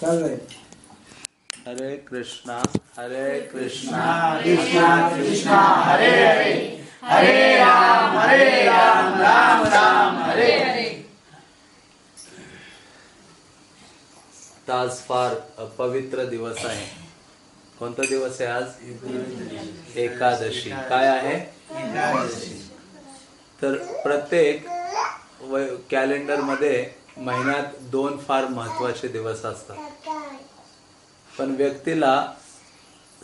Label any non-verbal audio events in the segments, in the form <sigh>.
चाललंय. हरे कृष्णा हरे कृष्णा. कृष्णा कृष्णा हरे हरे. हरे राम हरे राम राम राम हरे हरे. आज फार पवित्र दिवस आहे. कोणता दिवस आहे आज? एकादशी. काय आहे? तर प्रत्येक कॅलेंडरमध्ये महिन्यात दोन फार महत्त्वाचे दिवस असतात. पण व्यक्तीला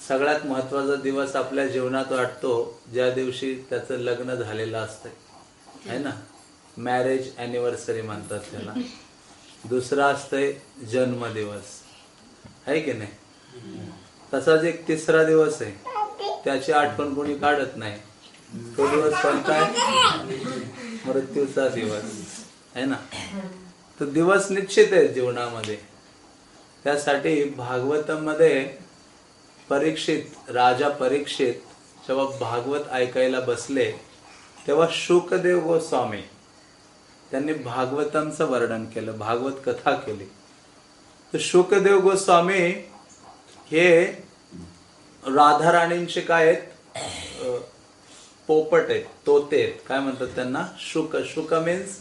सगळ्यात महत्त्वाचा दिवस आपल्या जीवनात वाटतो ज्या दिवशी त्याचं लग्न झालेलं असतं है. ना? मॅरेज अॅनिव्हर्सरी म्हणतात त्याला. दुसरा असतंय जन्मदिवस. आहे की नाही? तसाच एक तिसरा दिवस आहे. त्याची आठवण कोणी काढत नाही. तो दिवस कोणता आहे? मृत्यूचा दिवस. आहे ना? तो दिवस निश्चित आहे जीवनामध्ये. त्यासाठी भागवतामध्ये परीक्षित राजा परीक्षित जेव्हा भागवत ऐकायला बसले तेव्हा शुकदेव गोस्वामी त्यांनी भागवतमचं वर्णन केलं भागवत कथा केली. तर शुकदेव गोस्वामी हे राधाराणींचे काय आहेत? पोपट आहेत तोते आहेत. काय म्हणतात त्यांना? शुक शुक मीन्स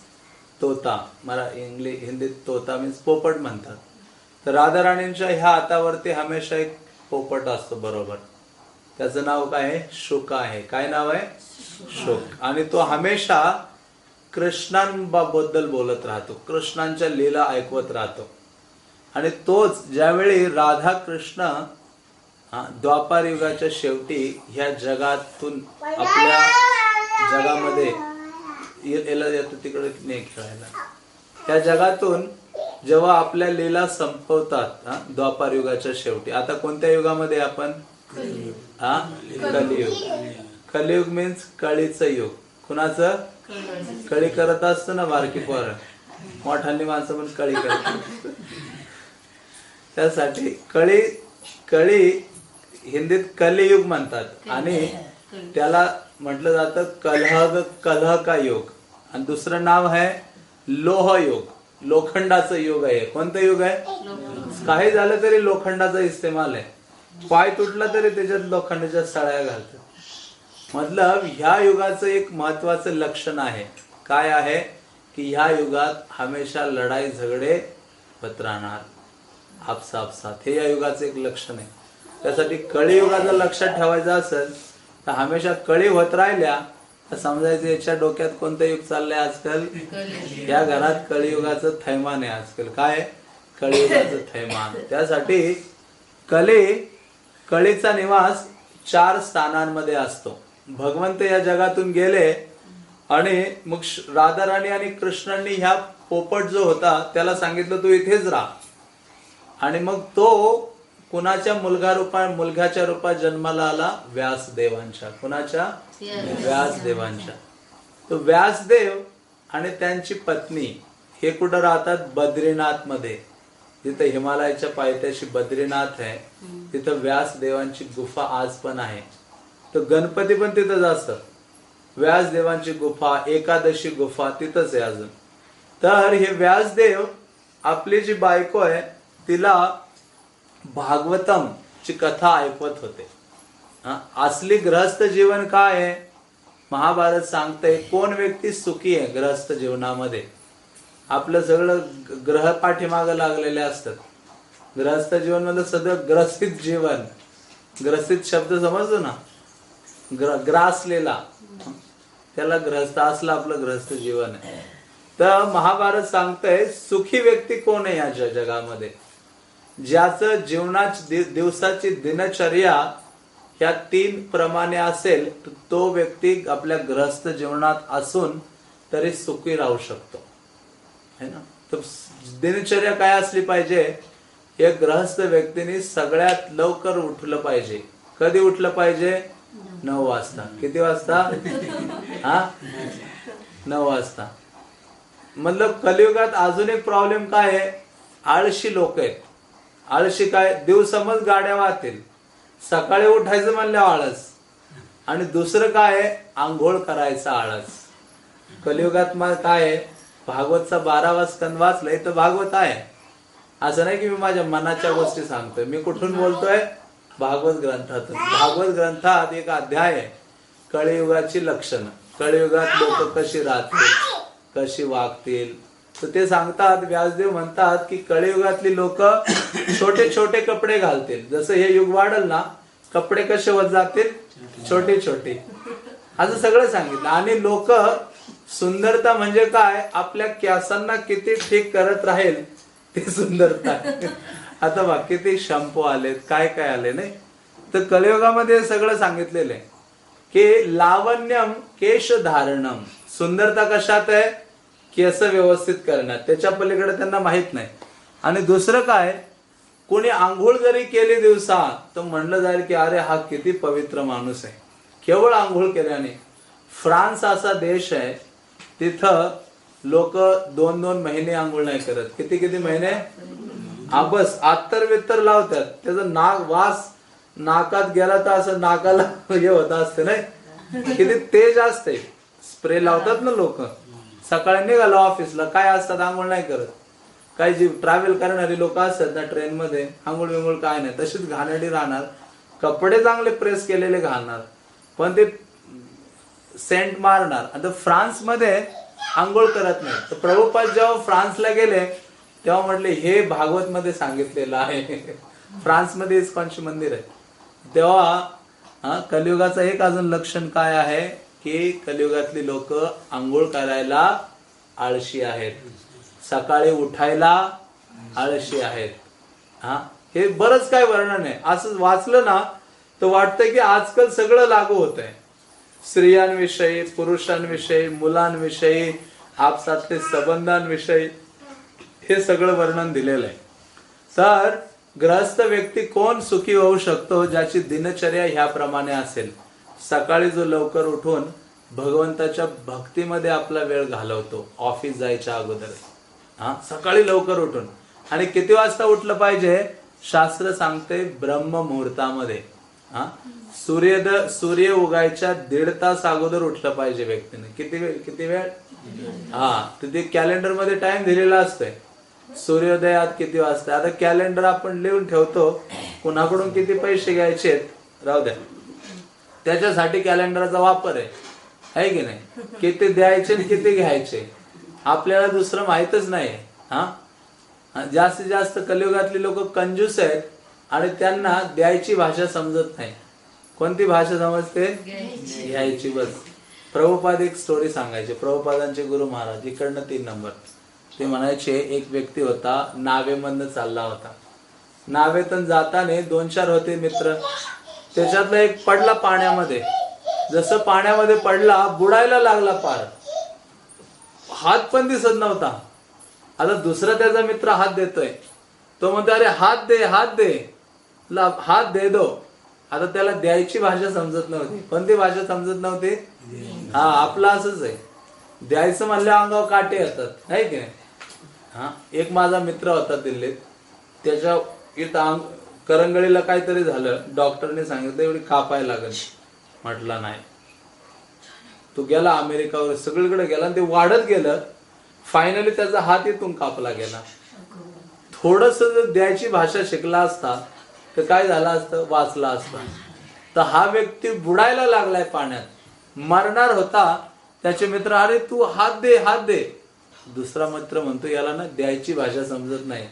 तोता. मला इंग्लिश हिंदीत तोता मीन्स पोपट म्हणतात. तर राधाराणींच्या ह्या हातावरती हमेशा एक पोपट असतो बरोबर. त्याचं नाव काय आहे? शोक आहे. काय नाव आहे? शोक. आणि तो हमेशा कृष्णांबद्दल बोलत राहतो. कृष्णांच्या लीला ऐकवत राहतो. आणि तोच ज्यावेळी राधा कृष्ण द्वापार युगाच्या शेवटी ह्या जगातून आपल्या जगामध्ये येतो तिकडे नाही खेळायला. त्या जगातून जेव्हा आपल्या लीला संपवतात द्वापार युगाच्या शेवटी. आता कोणत्या युगामध्ये आपण? हा? कलियुग. कलियुग मीन्स कळीचं युग. कुणाचं? कळी करत असतं ना बारकी पोर. मोठांनी माणसं पण कळी करतात. त्यासाठी कळी कळी हिंदीत कलियुग म्हणतात. आणि त्याला म्हटलं जातं कलह कलह का योग. आणि दुसरं नाव आहे लोह योग लोखंडाचं युग आहे. कोणतं युग आहे? काही झालं तरी लोखंडाचा इस्तेमाल आहे. पाय तुटला तरी त्याच्यात लोखंडाच्या सळ्या घालतात. मतलब ह्या युगाचं एक महत्वाचं लक्षण आहे. काय आहे? की ह्या युगात हमेशा लढाई झगडे होत राहणार. आपसा आपसात हे या युगाचं एक लक्षण आहे. त्यासाठी कळीयुगाचं लक्षात ठेवायचं असेल तर हमेशा कळी होत राहिल्या समजायचं याच्या डोक्यात कोणतं युग चाललंय आजकाल? या घरात कळीयुगाचं थैमान आहे आजकाल. काय? कळीयुगाचं थैमान. त्यासाठी कली कळीचा निवास चार स्थानांमध्ये असतो. भगवंत या जगातून गेले आणि मग राधाराणी आणि कृष्णांनी ह्या पोपट जो होता त्याला सांगितलं तू इथेच राहा. आणि मग तो कुणाच्या मुलगा रूपा मुलग्याच्या रूपात जन्माला आला? व्यासदेवांच्या. कुणाच्या? व्यासदेवांच्या. तो व्यासदेव आणि त्यांची पत्नी हे कुठं राहतात? बद्रीनाथमध्ये जिथं हिमालयाच्या पायथ्याशी बद्रीनाथ आहे तिथं व्यासदेवांची गुफा आज पण आहे. तर गणपती पण तिथंच असतात व्यासदेवांची गुफा एकादशी गुफा तिथंच आहे अजून. तर हे व्यासदेव आपली जी बायको आहे तिला भागवतम ची कथा ऐकवत होते. असली ग्रहस्थ जीवन काय आहे? महाभारत सांगतंय कोण व्यक्ती सुखी आहे ग्रहस्थ जीवनामध्ये? आपलं सगळं ग्रह पाठीमागं लागलेले असतात. ग्रहस्थ जीवन म्हणजे सगळं ग्रसित जीवन. ग्रसित शब्द समजतो ना? ग्र ग्रासलेला. त्याला ग्रहस्थ असलं आपलं ग्रहस्थ जीवन आहे. तर महाभारत सांगतंय सुखी व्यक्ती कोण आहे या जगामध्ये? ज्याचं जीवनाची दिवसाची दिनचर्या ह्या तीन प्रमाणे असेल तर तो व्यक्ती आपल्या ग्रहस्थ जीवनात असून तरी सुखी राहू शकतो. है ना? तर दिनचर्या काय असली पाहिजे? एक ग्रहस्थ व्यक्तीने सगळ्यात लवकर उठलं पाहिजे. कधी उठलं पाहिजे? नऊ वाजता. किती वाजता? <laughs> हा? नऊ वाजता. मतलब कलियुगात अजून एक प्रॉब्लेम काय आहे? आळशी लोक आहेत. आळशी काय दिवसमच गाड्या वाहतील. सकाळी उठायचं म्हणलं आळस. आणि दुसरं काय आहे? आंघोळ करायचा आळस. कलियुगात मग काय आहे? भागवतचा बारावा स्कंद वाचलाय तर भागवत आहे. असं नाही की मी माझ्या मनाच्या गोष्टी सांगतोय. मी कुठून बोलतोय? भागवत ग्रंथातून. भागवत ग्रंथात एक अध्याय आहे. कळयुगाची लक्षणं. कळयुगात लोक कशी राहतील? कशी वागतील? तर ते सांगतात व्यासदेव म्हणतात की कळयुगातली लोक छोटे छोटे कपडे घालतील. जसं हे युग वाढल ना कपडे कसे होत जातील? छोटे छोटे असं सगळं सांगितलं. आणि लोक सुंदरता म्हणजे काय? आपल्या केसांना किती ठीक करत राहील ते सुंदरता. आता बघ किती शॅम्पू आलेत काय काय आले नाही? तर कलियुगामध्ये सगळं सांगितलेलं आहे की लावण्यम केश धारणम सुंदरता कशात आहे? केस व्यवस्थित करणार. त्याच्या पलीकडे त्यांना माहीत नाही. आणि दुसरं काय? कोणी आंघोळ जरी केली दिवसा तर म्हणलं जाईल की अरे हा किती पवित्र माणूस आहे. केवळ आंघोळ केल्याने. फ्रान्स असा देश आहे तिथं लोक दोन दोन महिने आंघोळ नाही करत. किती किती महिने? आबस आत्तर वित्तर लावतात. त्याचा नाक वास नाकात गेला तर असं नाकाला हे होत असते नाही? किती तेज असते स्प्रे लावतात ना लोक. सकाळी निघालो ऑफिसला काय असतात आंघोळ नाही करत. काही जी ट्रॅव्हल करणारी लोक असतात ना ट्रेन मध्ये आंघोळ बिंघोळ काय नाही. तशीच घाणेडी राहणार. कपडे चांगले प्रेस केलेले घालणार. पण ते सेंट मारणार. आता फ्रान्समध्ये आंघोळ करत नाही. तर प्रभुपाद जेव्हा फ्रान्सला गेले तेव्हा म्हटले हे भागवत मध्ये सांगितलेलं आहे. <laughs> फ्रान्समध्ये इस्कॉनचे मंदिर आहे. तेव्हा कलियुगाचं एक अजून लक्षण काय आहे? की कलियुगातली लोक आंघोळ करायला आळशी आहेत. सकाळी उठायला आळशी आहेत. हा? हे बरंच काय वर्णन आहे. असं वाचलं ना तर वाटतं की आजकाल सगळं लागू होत आहे स्त्रियांविषयी पुरुषांविषयी मुलांविषयी आपसातले संबंधांविषयी हे सगळं वर्णन दिलेलं आहे. तर ग्रहस्थ व्यक्ती कोण सुखी होऊ शकतो ज्याची दिनचर्या ह्याप्रमाणे असेल? सकाळी जो लवकर उठून भगवंताच्या भक्तीमध्ये आपला वेळ घालवतो ऑफिस जायच्या अगोदर. हा सकाळी लवकर उठून. आणि किती वाजता उठलं पाहिजे? शास्त्र सांगते ब्रह्म मुहूर्तामध्ये. हा? सूर्यद सूर्य उगायच्या दीड तास अगोदर उठलं पाहिजे व्यक्तीने. किती वेळ किती वेळ? हा तर ते कॅलेंडरमध्ये टाइम दिलेला असतोय. सूर्योदयात किती वाजता? आता कॅलेंडर आपण लिहून ठेवतो. कुणाकडून किती पैसे घ्यायचे राहू द्या. त्याच्यासाठी कॅलेंडरचा वापर आहे. आहे की नाही? किती द्यायचे आणि किती घ्यायचे? आपल्याला दुसरं माहितच नाही. हा? जास्तीत जास्त कलियुगातली लोक कंजूस आहेत आणि त्यांना द्यायची भाषा समजत नाही. कोणती भाषा समजते? घ्यायची. बस. प्रभुपाद एक स्टोरी सांगायचे. प्रभुपादांचे गुरु महाराज इकडनं तीन नंबर ते म्हणायचे एक व्यक्ती होता नावेमधनं चालला होता. नावेतून जाताने दोन चार होते मित्र. त्याच्यातला एक पडला पाण्यामध्ये. जसं पाण्यामध्ये पडला बुडायला लागला पार. हात पण दिसत नव्हता. आता दुसरा त्याचा मित्र हात देतोय. तो म्हणतो अरे हात दे हात दे. ला- हात दे दो. आता त्याला द्यायची भाषा समजत नव्हती. कोणती भाषा समजत नव्हती. हा आपला असंच आहे. द्यायचं म्हणल्या अंगावर काटे असतात नाही की नाही? हा एक माझा मित्र होता दिल्लीत. त्याच्या इथं अंग करंगळीला काहीतरी झालं. डॉक्टरने सांगितलं एवढी कापाय लागल. म्हटलं नाही. तो गेला अमेरिकावर सगळीकडे गेला आणि ते वाढत गेलं. फायनली त्याचा हात इथून कापला गेला. थोडस जर द्यायची भाषा शिकला असता तर काय झालं असतं? वाचला असता. तर हा व्यक्ती बुडायला लागलाय पाण्यात. मरणार होता. त्याचे मित्र अरे तू हात दे हात दे. दुसरा मित्र म्हणतो याला ना द्यायची भाषा समजत नाही.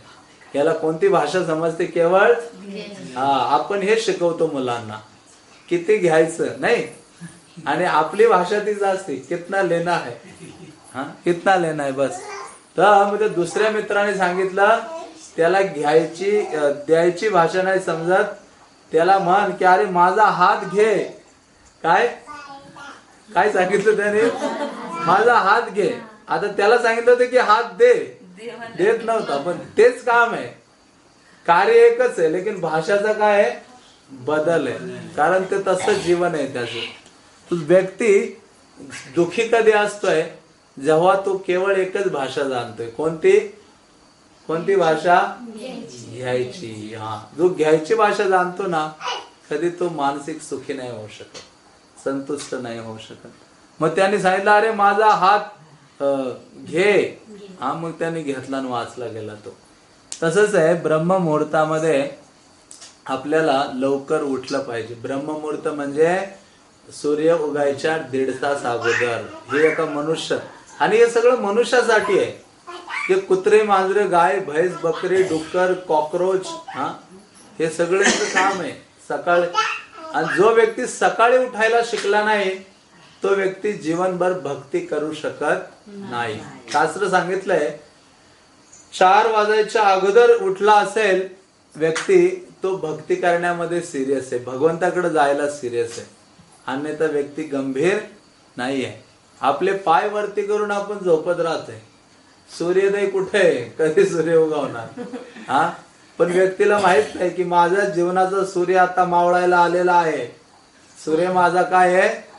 याला कोणती भाषा समजते? केवळ? हा आपण हे शिकवतो मुलांना. किती घ्यायचं नाही? आणि आपली भाषा तीच असते कितना लेना है? हा कितना लेना है बस. तर म्हणजे दुसऱ्या मित्राने सांगितलं त्याला घ्यायची द्यायची भाषा नाही समजत. त्याला म्हण की अरे माझा हात घे. काय? काय सांगितलं त्याने? माझा हात घे. आता त्याला सांगितलं होतं की हात दे. देत नव्हता पण तेच काम आहे. कार्य एकच आहे लेकिन भाषाचा काय आहे? बदल आहे. कारण ते तसं जीवन आहे त्याच. व्यक्ती दुखी कधी असतोय जेव्हा तो केवळ एकच भाषा जाणतोय. कोणती? कोणती भाषा? घ्यायची हा. जो घ्यायची भाषा जाणतो ना कधी तो मानसिक सुखी नाही होऊ शकत संतुष्ट नाही होऊ शकत. मग त्याने सांगितलं अरे माझा हात घे. हा मग त्याने घेतला आणि वाचला गेला तो. तसंच आहे ब्रह्ममुहूर्तामध्ये आपल्याला लवकर उठलं पाहिजे. ब्रह्ममुहूर्त म्हणजे सूर्य उगायच्या दीड तास अगोदर. हे एका मनुष्य. आणि हे सगळं मनुष्यासाठी आहे. हे कुत्रे मांजरे गाय भैस बकरी डुक्कर कॉक्रोच हा? हे सगळ्यांचं काम आहे. सकाळ आणि जो व्यक्ती सकाळी उठायला शिकला नाही तो व्यक्ती जीवनभर भक्ती करू शकत नाही. शास्त्र सांगितलंय चार वाजायच्या अगोदर उठला असेल व्यक्ती तो भक्ती करण्यामध्ये सिरियस आहे. भगवंताकडे जायला सिरियस आहे. अन्यथा व्यक्ती गंभीर नाही आहे आपले पाय वरती करून आपण झोपत राहतोय. सूर्योदय कुठे? आहे कधी सूर्य उगवणार? हा? पण व्यक्तीला माहीत नाही की माझ्या जीवनाचा सूर्य आता मावळायला आलेला आहे. सूर्य माझा काय आहे?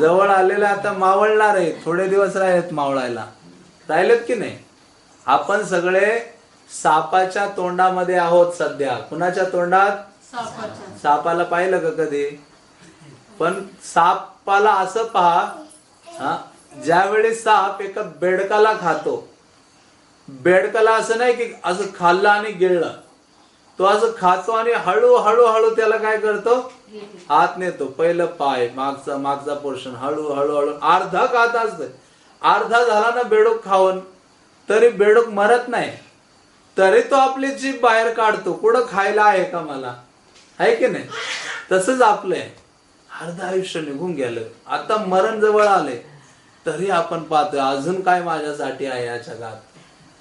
जवळ आलेला आता मावळणार आहे. थोडे दिवस राहिलेत मावळायला. राहिलेत की नाही? आपण सगळे सापाच्या तोंडामध्ये आहोत सध्या. कुणाच्या तोंडात? सापाला पाहिलं का कधी? पण सापाला असं पहा हा ज्यावेळी साप एका बेडकाला खातो बेडकाला असं नाही की असं खाल्लं आणि गिळलं. तो असं खातो आणि हळू हळू हळू त्याला काय करतो? हात नेतो. पहिलं पाय मागचा मागचा पोर्शन. हळू हळू हळू. अर्धा खात असत अर्धा झाला ना बेडूक खाऊन तरी बेडूक मरत नाही. तरी तो आपली जीभ बाहेर काढतो. कुठं खायला आहे का मला? आहे की नाही? तसंच आपलं आहे अर्ध आयुष्य निघून गेलं. आता मरण जवळ आले तरी आपण पाहतोय अजून काय माझ्यासाठी आहे या जगात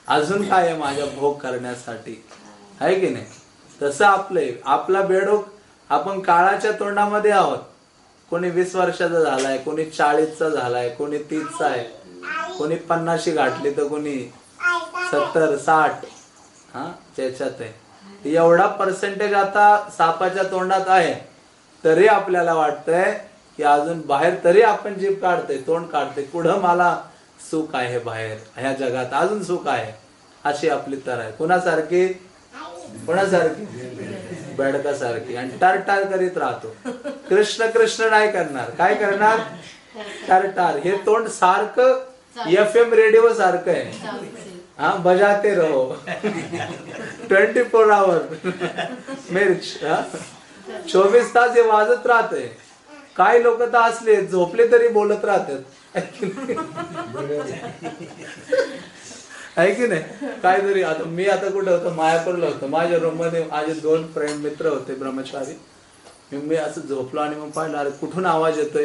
अजून काय आहे माझ्या भोग करण्यासाठी? आहे की नाही? तसं आपलंय. आपला बेडूक आपण काळाच्या तोंडामध्ये आहोत. कोणी वीस वर्षाचा झालाय कोणी चाळीसचा झालाय कोणी तीसचा आहे. कोणी पन्नाशी गाठली तर कोणी सत्तर साठ हा त्याच्यात आहे. एवढा पर्सेंटेज आता सापाच्या तोंडात आहे. तरी आपल्याला वाटतंय की अजून बाहेर तरी आपण जीभ काढतोय तोंड काढतोय. कुठं मला सुख आहे बाहेर? ह्या जगात अजून सुख आहे? अशी आपली तर आहे. कुणासारखी? कोणासारखी? बेडकासारखी. आणि टरटार करीत राहतो. कृष्ण कृष्ण नाही करणार. काय करणार? टरटार. हे तोंड सारखं एफ एम रेडिओ सारखं आहे. हा बजाते रहो. ट्वेंटी फोर आवर मिर्च चोवीस तास हे वाजत राहते काय लोक तर असले झोपले तरी बोलत राहतात. आहे की नाही? काहीतरी आता मी आता कुठे होतो? मायापूरला होतो. माझ्या रूममध्ये माझे दोन फ्रेंड मित्र होते ब्रह्मचारी. मी असं झोपलो आणि मग पाहिलं अरे कुठून आवाज येतोय?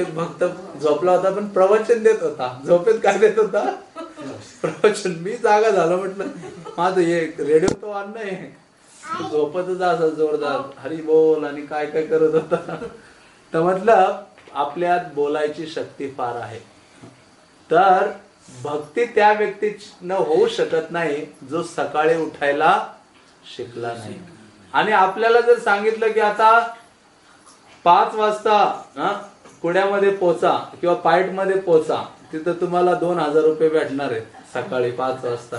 एक भक्त झोपला होता पण प्रवचन देत होता. झोपेत काय देत होता? प्रवचन. मी जागा झालो म्हटलं माझं हे रेडिओ तो आण नाही झोपतच असा जोरदार हरी बोल आणि काय काय करत होता. तर म्हटलं आपल्यात बोलायची शक्ती फार आहे. तर भक्ती त्या व्यक्तीनं होऊ शकत नाही जो सकाळी उठायला शिकला नाही. आणि आपल्याला जर सांगितलं की आता पाच वाजता हा, पोचा किंवा पाईटमध्ये पोचा तिथं तुम्हाला दोन हजार रुपये भेटणार आहेत सकाळी पाच वाजता.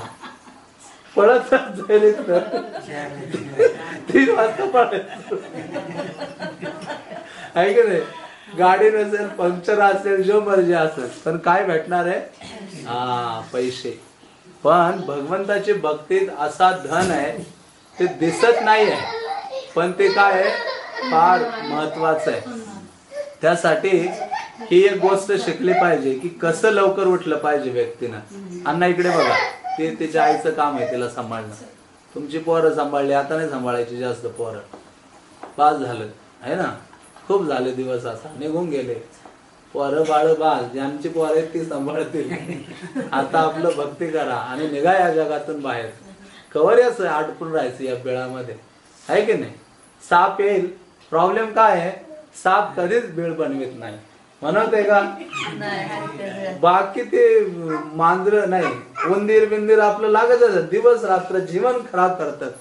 पळत जाईल तीन वाजता पळत आहे की नाही? गाडी नसेल पंक्चर असेल जो मर्जी असेल पण काय भेटणार आहे? हा पैसे. पण भगवंताची भक्तीत असा धन आहे ते दिसत नाही आहे पण ते काय आहे? फार महत्वाचं आहे. त्यासाठी ही एक गोष्ट शिकली पाहिजे की कसं लवकर उठलं पाहिजे व्यक्तीनं. अण्णा इकडे बघा. ते त्याच्या आईचं काम आहे तिला सांभाळणं. तुमची पोरं सांभाळली आता नाही सांभाळायची जास्त पोरं. पास झालं. आहे ना? खूप झाले दिवस असा. निघून गेले. पोरं बाळ बाल ज्यांची पोरं आहेत ती सांभाळतील. आता आपलं भक्ती करा आणि निघा या जगातून बाहेर. कवर याच अडकून राहायचं या बिळामध्ये. आहे की नाही? साप येईल. प्रॉब्लेम काय आहे? साप कधीच बीळ बनवित नाही. म्हणत आहे का? बाकी ते मांजर नाही उंदीर बिंदीर आपलं लागत दिवस रात्र जीवन खराब करतात.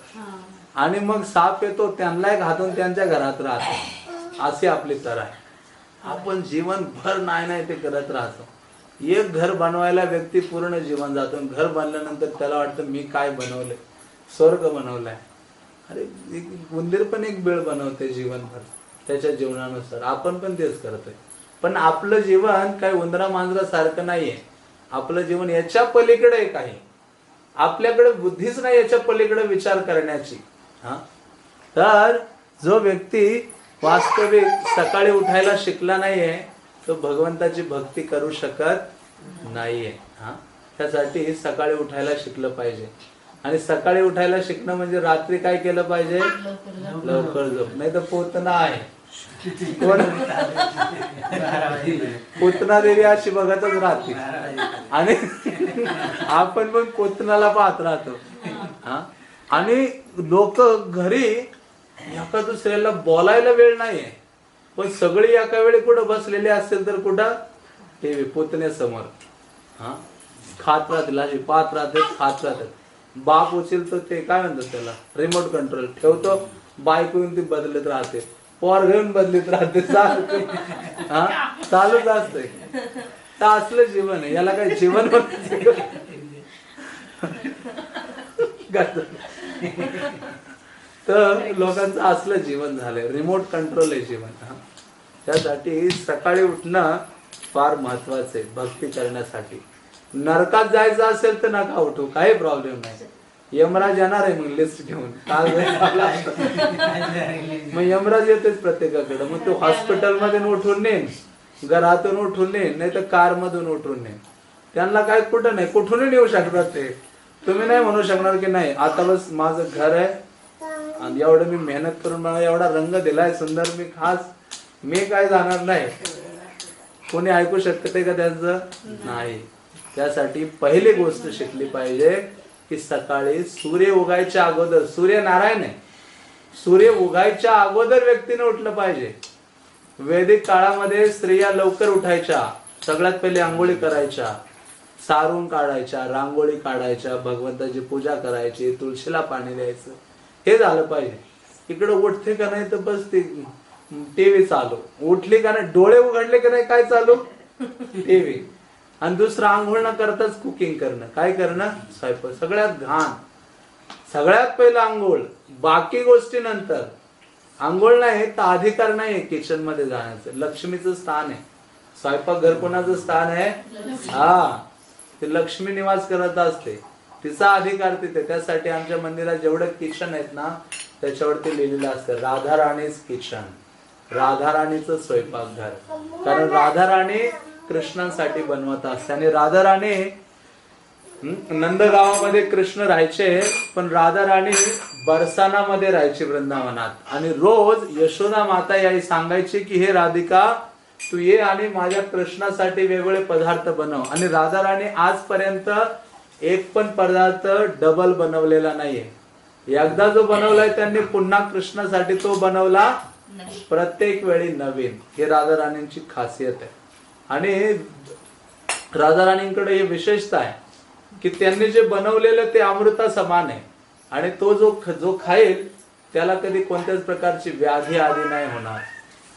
आणि मग साप येतो त्यांना घातून त्यांच्या घरात राहतो. अशी आपली तर आहे. आपण जीवनभर नाही नाही ते करत राहतो. एक घर बनवायला व्यक्ती पूर्ण जीवन जातो. घर बनल्यानंतर त्याला वाटतं मी काय बनवलंय? स्वर्ग बनवलाय. अरे एक उंदीर पण एक बेळ बनवते जीवनभर त्याच्या जीवनानुसार. आपण पण तेच करतोय. पण आपलं जीवन काही उंदरा मांजरा सारखं नाहीये. आपलं जीवन याच्या पलीकडे आहे काही. आपल्याकडे बुद्धीच नाही याच्या पलीकडे विचार करण्याची. हा? तर जो व्यक्ती वास्तविक सकाळी उठायला शिकला नाहीये तो भगवंताची भक्ती करू शकत नाहीये. हा? त्यासाठी सकाळी उठायला शिकलं पाहिजे. आणि सकाळी उठायला शिकणं म्हणजे रात्री काय केलं पाहिजे? लवकर झोप. नाही तर पोतना आहे. पोतना देवी अशी बघतच राहते. आणि आपण पण पोतनाला पाहत राहतो. हा? आणि लोक घरी एका दुसऱ्याला बोलायला वेळ नाहीये. पण सगळी एका वेळी कुठं बसलेली असेल तर कुठं? टीव्ही पुतण्यासमोर हा? खात राहतील अशी पाहत राहते खात राहतात बाप उचलतो ते काय म्हणतात त्याला? रिमोट कंट्रोल ठेवतो बायको येऊन ती बदलत राहते. पोर घेऊन बदलत राहते चालू हा? चालूच असतंय. तर असलं जीवन आहे. याला काय जीवन म्हणायचं <laughs> का? तर लोकांचं असलं जीवन झालंय. रिमोट कंट्रोल आहे जीवन हा. त्यासाठी सकाळी उठणं फार महत्वाचं आहे भक्ती करण्यासाठी. नरकात जायचं असेल तर नका उठू काही प्रॉब्लेम नाही. यमराज येणार आहे मग लिस्ट घेऊन. काल मग यमराज येतेच प्रत्येकाकडे. मग तो हॉस्पिटल मधून उठून नेन घरातून उठून नेन नाही तर कार मधून उठून नेन त्यांना काय कुठं नाही कुठूनही नेऊ शकतात ते. तुम्ही नाही म्हणू शकणार की नाही. आता बस माझं घर आहे आणि एवढं मी मेहनत करून मला एवढा रंग दिलाय सुंदर मी खास मी काय जाणार नाही. कोणी ऐकू शकते का त्यांचं? नाही. त्यासाठी पहिली गोष्ट शिकली पाहिजे की सकाळी सूर्य उगायच्या अगोदर सूर्य नारायण आहे. सूर्य उगायच्या अगोदर व्यक्तीने उठलं पाहिजे. वैदिक काळामध्ये स्त्रिया लवकर उठायच्या सगळ्यात पहिले आंघोळी करायच्या सारून काढायच्या रांगोळी काढायच्या भगवंताची पूजा करायची तुळशीला पाणी द्यायचं. हे झालं पाहिजे. इकडे उठते का नाही तर बस ती टीव्ही चालू. उठली का नाही डोळे उघडले का नाही काय चालू? टीव्ही आणि दुसरं आंघोळ न करताच कुकिंग करणं. काय करणं? स्वयंपाक. सगळ्यात घाण. सगळ्यात पहिलं आंघोळ. बाकी गोष्टी नंतर. आंघोळ नाही तर अधिकार नाही किचनमध्ये जाण्याचं. लक्ष्मीचं स्थान आहे. स्वयंपाक घर कोणाचं स्थान आहे. हा. ते लक्ष्मी निवास करत असते. तिचा अधिकार तिथे. त्यासाठी आमच्या मंदिरात जेवढं किचन आहेत ना त्याच्यावरती लिहिलेलं असतं राधा राणीच किचन राधा राणीचं स्वयंपाकघर. कारण राधा राणी कृष्णांसाठी बनवत असते. आणि राधा राणी नंदगावामध्ये कृष्ण राहायचे पण राधा राणी बरसानामध्ये राहायची वृंदावनात. आणि रोज यशोदा माता याही सांगायची की हे राधिका तू ये आणि माझ्या कृष्णासाठी वेगवेगळे पदार्थ बनव. आणि राधा राणी आजपर्यंत एक पण पदार्थ डबल बनवलेला नाहीये. एकदा जो बनवलाय त्यांनी पुन्हा कृष्णासाठी तो बनवला प्रत्येक वेळी नवीन. हे राधा राणींची खासियत आहे. आणि राधा राणींकडे हे विशेषता आहे की त्यांनी जे बनवलेलं ते अमृता समान आहे. आणि तो जो जो खाईल त्याला कधी कोणत्याच प्रकारची व्याधी आधी नाही होणार.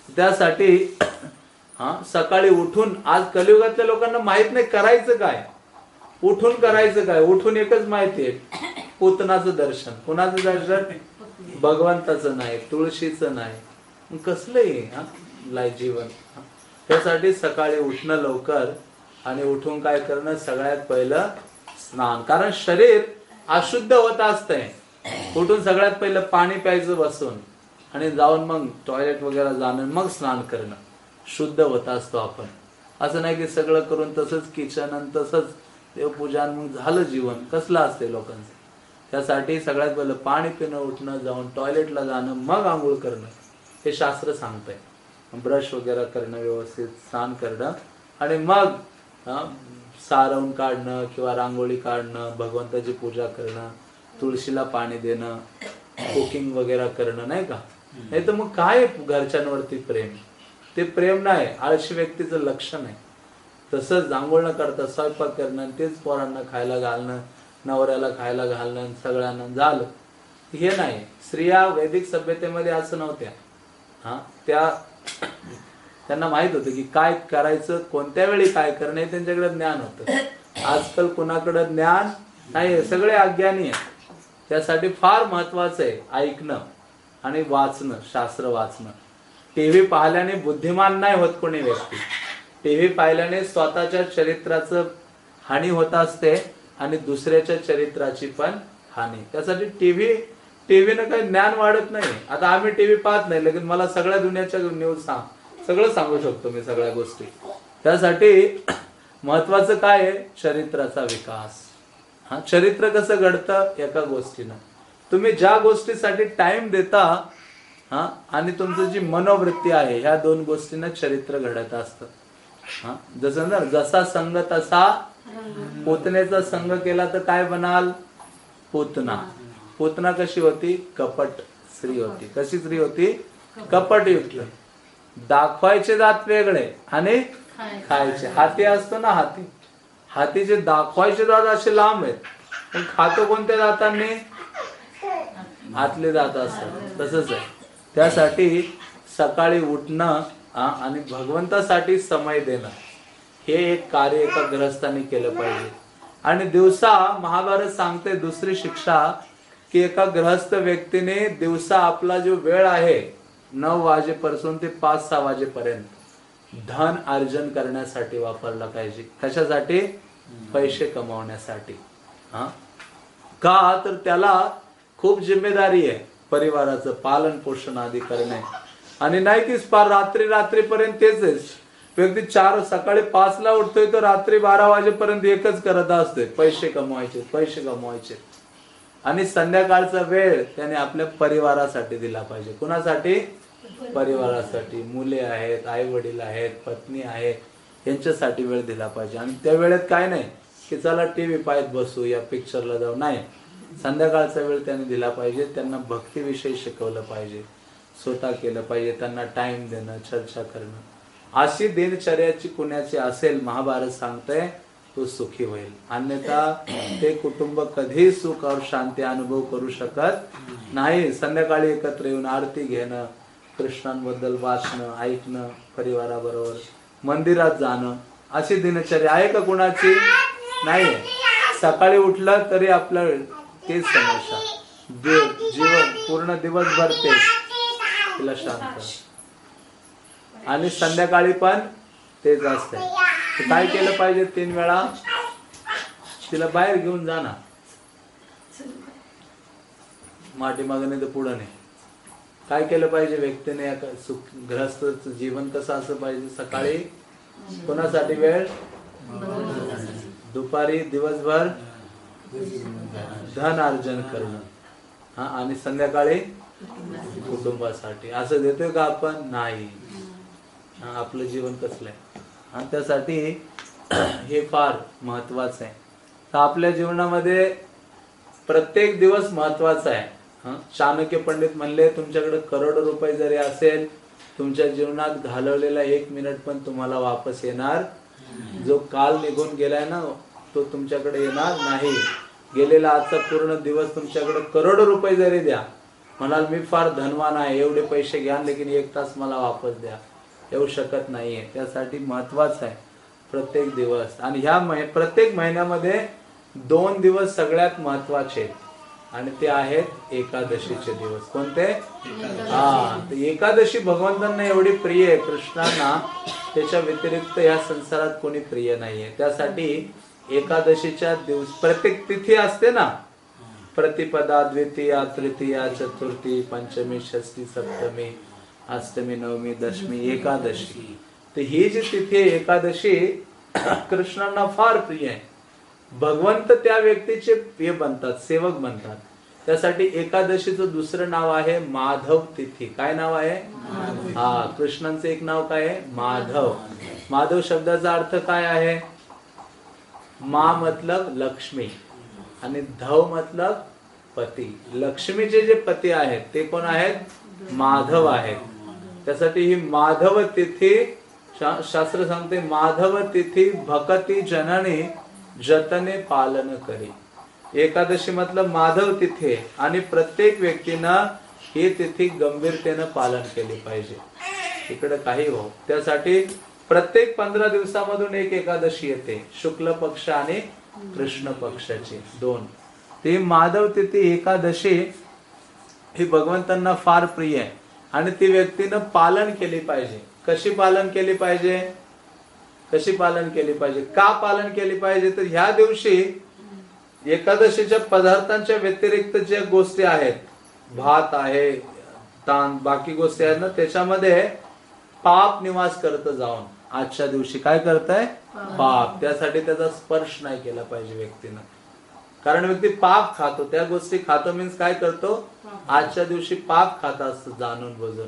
त्यासाठी हा सकाळी उठून आज कलियुगातल्या लोकांना माहीत नाही करायचं काय. उठून करायचं काय? उठून एकच माहिती आहे. पुतनाचं दर्शन. कुणाचं दर्शन? भगवंताचं नाही तुळशीचं नाही. कसलंही कसलं हा? लाय जीवन. त्यासाठी सकाळी उठणं लवकर आणि उठून काय करणं? सगळ्यात पहिलं स्नान. कारण शरीर अशुद्ध होत असतंय. उठून सगळ्यात पहिलं पाणी प्यायचं बसून आणि जाऊन मग टॉयलेट वगैरे जाणं मग स्नान करणं. शुद्ध होत असतो आपण. असं नाही की सगळं करून तसंच किचन आणि तसंच देवपूजा मग झालं जीवन. कसलं असते लोकांचं? त्यासाठी सगळ्यात पहिलं पाणी पिणं उठणं जाऊन टॉयलेटला जाणं मग आंघोळ करणं हे शास्त्र सांगतंय. ब्रश वगैरे करणं व्यवस्थित स्नान करणं आणि मग सारवून काढणं किंवा रांगोळी काढणं भगवंताची पूजा करणं तुळशीला पाणी देणं कुकिंग वगैरे करणं नाही का? नाही तर मग काय घरच्यांवरती प्रेम? ते प्रेम नाही. आळशी व्यक्तीचं लक्षण आहे. तसंच आंघोळ न करता स्वयंपाक करणं तेच पोरांना खायला घालणं नवऱ्याला खायला घालणं सगळ्यांना झालं. हे नाही. स्त्रिया वैदिक सभ्यतेमध्ये असं नव्हत्या. हा? त्या त्यांना माहीत होतं की काय करायचं कोणत्या वेळी काय करणं हे त्यांच्याकडे ज्ञान होतं. आजकाल कुणाकडे ज्ञान नाही सगळे अज्ञानी आहेत. त्यासाठी फार महत्वाचं आहे ऐकणं आणि वाचणं शास्त्र वाचणं. टीव्ही पाहिल्याने बुद्धिमान नाही होत कोणी व्यक्ती. टीव्ही पाहिल्याने स्वतःच्या चरित्राचं हानी होत असते आणि दुसऱ्याच्या चरित्राची पण हानी. त्यासाठी टीव्ही टीव्हीनं काही ज्ञान वाढत नाही. आता आम्ही टीव्ही पाहत नाही लेकिन मला सगळ्या दुनियाच्या न्यूज सांग सगळं सांगू शकतो मी सगळ्या गोष्टी. त्यासाठी महत्वाचं काय आहे? चरित्राचा विकास. हा चरित्र कसं घडतं? एका गोष्टीनं. तुम्ही ज्या गोष्टीसाठी टाइम देता हा आणि तुमचं जी मनोवृत्ती आहे ह्या दोन गोष्टींना चरित्र घडत असतं. हा? जसं ना जसा संघ तसा पुतण्याचा संघ केला तर काय बनाल? पुतना. पुतना कशी होती? कपट स्त्री होती. कशी स्त्री होती? कपट युक्त दाखवायचे दात वेगळे. आणि खायचे. हाती असतो ना हाती. हातीचे दाखवायचे दात असे लांब आहेत. पण खातो कोणत्या दातांनी आतले दात असतात. तसंच आहे. त्यासाठी सकाळी उठणं हा, आणि भगवंतासाठी समय देणं. हे एक कार्य एका ग्रहस्थाने केलं पाहिजे. आणि दिवसा महाभारत सांगते दुसरी शिक्षा की एका ग्रहस्थ व्यक्तीने दिवसा आपला जो वेळ आहे नऊ वाजेपासून ते पाच सहा वाजेपर्यंत धन अर्जन करण्यासाठी वापरला पाहिजे. कशासाठी? पैसे कमावण्यासाठी. हा? का? तर त्याला खूप जिम्मेदारी आहे परिवाराचं पालन पोषण आदी करणे. आणि नाही की फार रात्री रात्रीपर्यंत तेच व्यक्ती चार सकाळी पाच ला उठतोय तर रात्री बारा वाजेपर्यंत एकच करत असतोय. पैसे कमवायचे पैसे कमवायचे. आणि संध्याकाळचा वेळ त्याने आपल्या परिवारासाठी दिला पाहिजे. कुणासाठी? परिवारासाठी. मुले आहेत आई वडील आहेत पत्नी आहेत यांच्यासाठी वेळ दिला पाहिजे. आणि त्या वेळेत काय नाही की चला टीव्ही पाहत बसू या पिक्चरला जाऊ. नाही. संध्याकाळचा वेळ त्यांनी दिला पाहिजे. त्यांना भक्तीविषयी शिकवलं पाहिजे. स्वतः केलं पाहिजे त्यांना टाइम देणं चर्चा करणं. अशी दिनचर्याची कुणाची असेल महाभारत सांगतंय तो सुखी होईल. अन्यथा ते कुटुंब कधी सुख और शांती अनुभव करू शकत नाही. संध्याकाळी एकत्र येऊन आरती घेणं कृष्णांबद्दल वाचणं ऐकणं परिवाराबरोबर मंदिरात जाणं अशी दिनचर्या आहे का कुणाची? नाही. सकाळी उठलं तरी आपलं तेच समस्या. जीवन पूर्ण दिवसभर तेच. तिला शांत. आणि संध्याकाळी पण तेच असते काय केलं पाहिजे तीन वेळा? तिला बाहेर घेऊन जा ना. माटी मागणे तर पुढं नाही. काय केलं पाहिजे व्यक्तीने? ग्रस्त सुख जीवन कसं असं पाहिजे? सकाळी कोणासाठी वेळ? दुपारी दिवसभर धन अर्जन करणं. हा आणि संध्याकाळी कुटुंबासाठी. असं देतोय का आपण? नाही. आपलं जीवन कसलं आहे? आणि त्यासाठी हे फार महत्वाचं आहे. तर आपल्या जीवनामध्ये प्रत्येक दिवस महत्त्वाचा आहे. चाणक्य पंडित म्हणले तुमच्याकडे करोडो रुपये जरी असेल तुमच्या जीवनात घालवलेला एक मिनिट पण तुम्हाला वापस येणार जो काल निघून गेलाय ना तो तुमच्याकडे येणार नाही. गेलेला आजचा पूर्ण दिवस तुमच्याकडे करोडो रुपये जरी द्या म्हणाल मी फार धनवान आहे एवढे पैसे घ्या लेकिन एक तास मला वापस द्या. येऊ शकत नाहीये. त्यासाठी महत्वाचं आहे प्रत्येक दिवस. आणि ह्या महि- प्रत्येक महिन्यामध्ये दोन दिवस सगळ्यात महत्त्वाचे आहेत. आणि ते आहेत एकादशीचे दिवस. कोणते? हा एकादशी भगवंतांना एवढी प्रिय आहे कृष्णांना त्याच्या व्यतिरिक्त या संसारात कोणी प्रिय नाहीये. त्यासाठी एकादशीच्या दिवस प्रत्येक तिथी असते ना प्रतिपदा द्वितीया तृतीया चतुर्थी पंचमी षष्टी सप्तमी अष्टमी नवमी दशमी एकादशी. तर ही जी तिथी आहे एकादशी <coughs> कृष्णांना फार प्रिय आहे. भगवंत त्या व्यक्तीचे प्रिय बनतात सेवक बनतात. त्यासाठी एकादशीचं दुसरं नाव आहे माधव तिथी. काय नाव आहे? हा कृष्णांचं एक नाव काय आहे? माधव. माधव शब्दाचा अर्थ काय आहे? मा मतलब लक्ष्मी. आणि धव मतलब पती. लक्ष्मीचे जे पती आहेत ते कोण आहेत? माधव आहेत. त्यासाठी ही माधव तिथी शा- शास्त्र सांगते माधव तिथी भकती जननी जतने पालन करी. एकादशी मतलब माधव तिथे आणि प्रत्येक व्यक्तीनं ही तिथी गंभीरतेनं पालन केली पाहिजे. इकडे काही हो. त्यासाठी प्रत्येक पंधरा दिवसामधून एक एकादशी येते. शुक्ल पक्ष आणि कृष्ण पक्षाची दोन. ती माधव तिथी एकादशी हे भगवंतांना फार प्रिय आहे. आणि ती व्यक्तीनं पालन केली पाहिजे. कशी पालन केली पाहिजे? कशी पालन केली पाहिजे? का पालन केली पाहिजे? तर ह्या दिवशी एकादशीच्या पदार्थांच्या व्यतिरिक्त ज्या गोष्टी आहेत भात आहे तांद बाकी गोष्टी आहेत ना त्याच्यामध्ये पाप निवास करत जाऊन. आजच्या दिवशी काय करताय? पाप. त्यासाठी त्याचा स्पर्श नाही केला पाहिजे व्यक्तीनं. कारण व्यक्ती पाप खातो. त्या गोष्टी खातो मीन्स काय करतो? आजच्या दिवशी पाप खात असतो जाणून बुजून.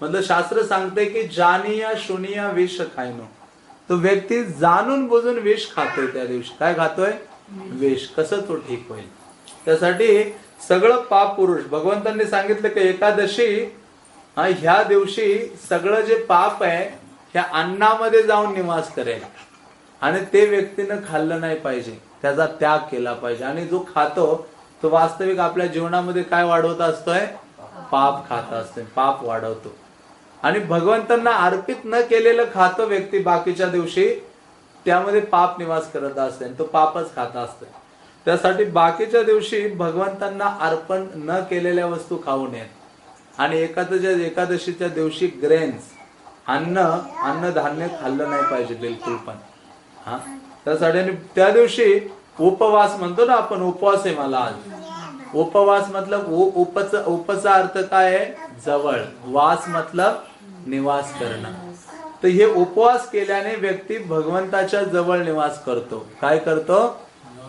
म्हणजे शास्त्र सांगते की जानिया शुनिया विष खायनो. तो व्यक्ती जाणून बुजून विष खातोय त्या दिवशी. काय खातोय? विष. कसं तो ठीक होईल? त्यासाठी सगळं पाप पुरुष. भगवंतांनी सांगितलं की एकादशी ह्या दिवशी सगळं जे पाप आहे त्या अन्नामध्ये जाऊन निवास करेल. आणि ते व्यक्तीनं खाल्लं नाही पाहिजे. त्याचा त्याग केला पाहिजे. आणि जो खातो तो वास्तविक आपल्या जीवनामध्ये काय वाढवत असतोय? पाप खात असतोय पाप वाढवतो. आणि भगवंतांना अर्पित न केलेलं खातो व्यक्ती बाकीच्या दिवशी. त्यामध्ये पाप निवास करत असते. तो पापच खात असतोय. त्यासाठी बाकीच्या दिवशी भगवंतांना अर्पण न केलेल्या वस्तू खाऊ नयेत. आणि एकादशीच्या एकादशीच्या दिवशी ग्रेन्स अन्न अन्नधान्य खाल्लं नाही पाहिजे बिलकुल पण. हा? त्यासाठी त्या दिवशी उपवास म्हणतो ना आपण उपवास आहे मला आज. उपवास मतलब उपच उपचा अर्थ काय आहे? जवळ. वास मतलब निवास करणं. तर हे उपवास केल्याने व्यक्ती भगवंताच्या जवळ निवास करतो. काय करतो?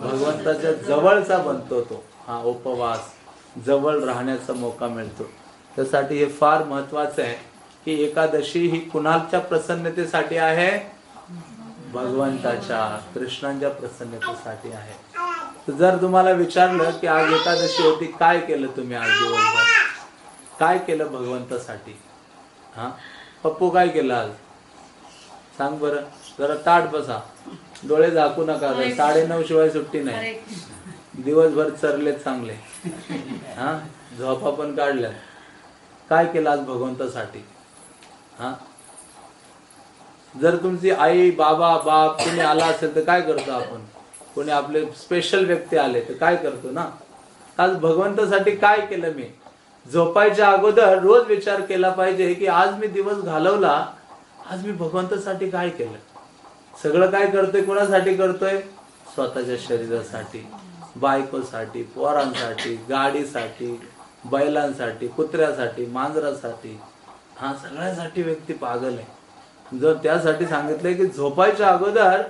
भगवंताच्या जवळचा बनतो तो. हा उपवास. जवळ राहण्याचा मौका मिळतो. त्यासाठी हे फार महत्वाचं आहे. की एकादशी ही कुणाच्या प्रसन्नतेसाठी आहे? भगवंताच्या कृष्णांच्या प्रसन्नतेसाठी आहे. जर तुम्हाला विचारलं की आज एकादशी होती काय केलं तुम्ही आज दिवसभर? काय केलं भगवंतासाठी? हा? पप्पू काय केलं आज? सांग बरं. जरा ताट बसा. डोळे झाकू नका साडे नऊ शिवाय सुट्टी नाही. दिवसभर चरलेत चांगले. हा? झोपा पण काढल्या काय केलं आज भगवंतासाठी? हा? जर तुमची आई बाबा बाप कोणी आला असेल तर काय करतो आपण? कोणी आपले स्पेशल व्यक्ती आले तर काय करतो ना? आज भगवंतासाठी काय केलं मी? झोपायच्या अगोदर रोज विचार केला पाहिजे की आज मी दिवस घालवला आज मी भगवंतासाठी काय केलं? सगळं काय करतोय? कोणासाठी करतोय? स्वतःच्या शरीरासाठी बायकोसाठी पोरांसाठी गाडीसाठी बैलांसाठी कुत्र्यासाठी मांजरासाठी हा सगळ्यासाठी व्यक्ती पागल आहे. जर त्यासाठी सांगितलंय की झोपायच्या अगोदर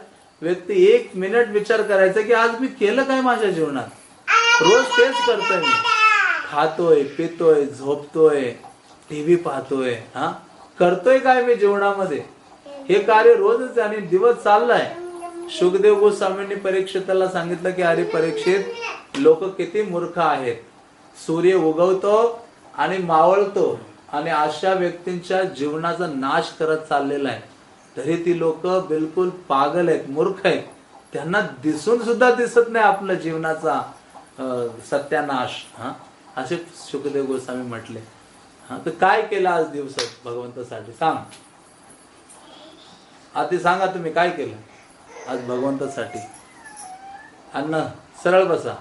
व्यक्ती एक मिनिट विचार करायचा की आज मी केलं काय माझ्या जीवनात? रोज तेच करतोय मी. खातोय पितोय झोपतोय टीव्ही पाहतोय हा? करतोय काय मी जीवनामध्ये? हे कार्य रोजच आणि दिवस चाललाय. सुखदेव गोस्वामींनी परीक्षिताला सांगितलं की अरे परीक्षित लोक किती मूर्ख आहेत. सूर्य उगवतो आणि मावळतो. आणि अशा व्यक्तींच्या जीवनाचा नाश करत चाललेला आहे. तरी ती लोक बिलकुल पागल आहेत मूर्ख आहेत. त्यांना दिसून सुद्धा दिसत नाही आपल्या जीवनाचा सत्यानाश. हा? असे सुखदेव गोस्वामी म्हटले. हा तर काय केलं आज दिवसात भगवंतासाठी? सांग. आधी सांगा तुम्ही काय केलं आज भगवंतासाठी? अन्न सरळ बसा.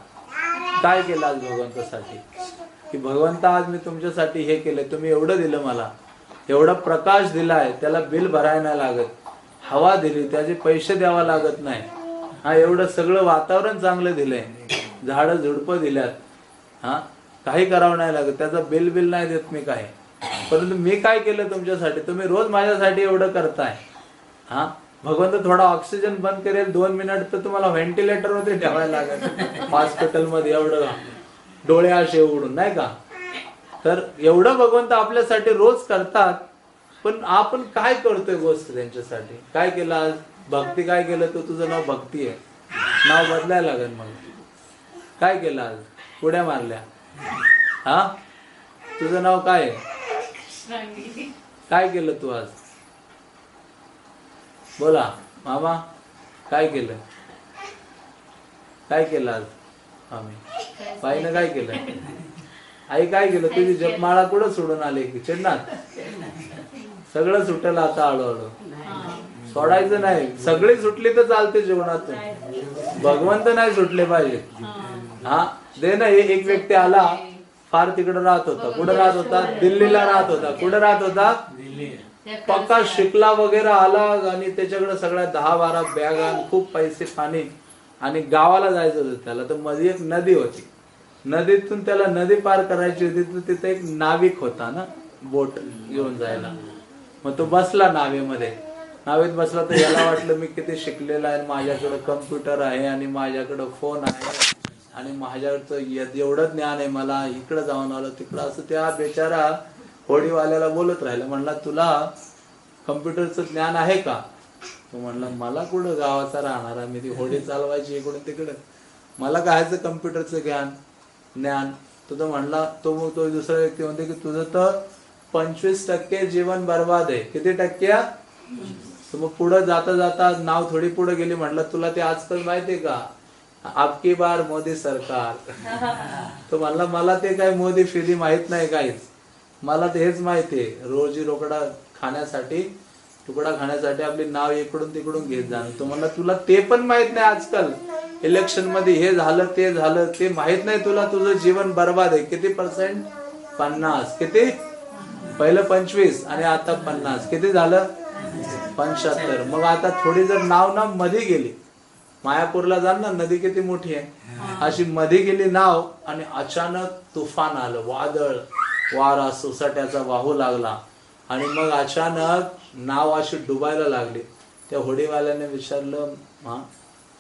काय केलं आज भगवंतासाठी? की भगवंता आज मी तुमच्यासाठी हे केलं तुम्ही एवढं दिलं मला. एवढा प्रकाश दिलाय त्याला बिल भरायला नाही लागत. हवा दिली त्याचे पैसे द्यावा लागत नाही. हा एवढं सगळं वातावरण चांगलं दिलंय. झाडं झुडपं दिल्यात. हा काही करावं नाही लागत. त्याचं बिल बिल नाही देत मी काही. परंतु मी काय केलं तुमच्यासाठी? तुम्ही रोज माझ्यासाठी एवढं करताय. हा भगवंत थोडा ऑक्सिजन बंद करेल दोन मिनिट तर तुम्हाला व्हेंटिलेटरमध्ये ठेवायला लागेल. हॉस्पिटलमध्ये एवढं. डोळे असे उघडून नाही का? तर एवढं भगवंत आपल्यासाठी रोज करतात पण आपण काय करतोय गोष्ट त्यांच्यासाठी? काय केलं आज? भक्ती काय केलं? तर तुझं नाव भक्ती आहे. नाव बदलायला लागेल मग. काय केलं आज? पुड्या मारल्या. हा? तुझं नाव काय आहे? काय केलं तू आज? बोला मामा काय केलं? काय केलं आज? आम्ही? बाईनं काय केलं? आई काय केलं? तुझी जपमाळा कुठं सोडून आले? की चिन्नात सगळं सुटेल आता हळूहळू. सोडायचं नाही. सगळी सुटली तर चालते जीवनातून. भगवंत नाही सुटले पाहिजे. हा. दे ना हे- एक व्यक्ती आला फार तिकडे राहत होता. कुठं राहत होता? दिल्लीला राहत होता. कुठं राहत होता? पक्का शिकला वगैरे आला आणि त्याच्याकडे सगळ्या दहा बारा बॅग आणि खूप पैसे पाणी आणि गावाला जायचं होतं त्याला. तर मध्ये एक नदी होती. नदीतून त्याला नदी पार करायची होती तर तिथे एक नाविक होता ना बोट घेऊन जायला. मग तो बसला नावेमध्ये. नावेत बसला तर याला वाटलं मी किती शिकलेला आहे माझ्याकडं कम्प्युटर आहे आणि माझ्याकडं फोन आहे आणि माझ्याकडचं एवढं ज्ञान आहे मला इकडं जाऊन आलो तिकडं. असं त्या बेचारा होडीवाल्याला बोलत राहिलं. म्हणला तुला कम्प्युटरचं ज्ञान आहे का? तो म्हणला मला कुठं गावाचा राहणारा? मी ती होडी चालवायची इकडून तिकडं. मला कायचं कम्प्युटरचं ज्ञान ज्ञान? तो तो म्हणला तो मग तो दुसरा व्यक्ती म्हणते की तुझं तर पंचवीस टक्के जीवन बर्बाद आहे. किती टक्के? तर मग पुढं जाता जाता नाव थोडी पुढे गेली. म्हटलं तुला ते आजकाल माहितीये का? आपकी बार मोदी सरकार. <laughs> तो म्हणला मला ते काय मोदी फिदी माहीत नाही काहीच. मला ते हेच माहितीये. रोजी रोकडा खाण्यासाठी तुकडा खाण्यासाठी आपली नाव इकडून तिकडून घेत जाणं तो म्हणला तुला ते पण माहीत नाही आजकाल. इलेक्शनमध्ये हे झालं ते झालं ते माहीत नाही तुला. तुझं जीवन बर्बाद आहे. किती पर्सेंट पन्नास. किती? पहिलं पंचवीस आणि आता पन्नास. किती झालं? पंच्याहत्तर. मग आता थोडी जर नाव ना मध्ये गेली. मायापूरला जा ना नदी किती मोठी आहे? अशी मध्ये गेली नाव आणि अचानक तुफान आलं. वादळ वारा सोसाट्याचा वाहू लागला. आणि मग अचानक नाव अशी डुबायला लागली. त्या होडीवाल्याने विचारलं हा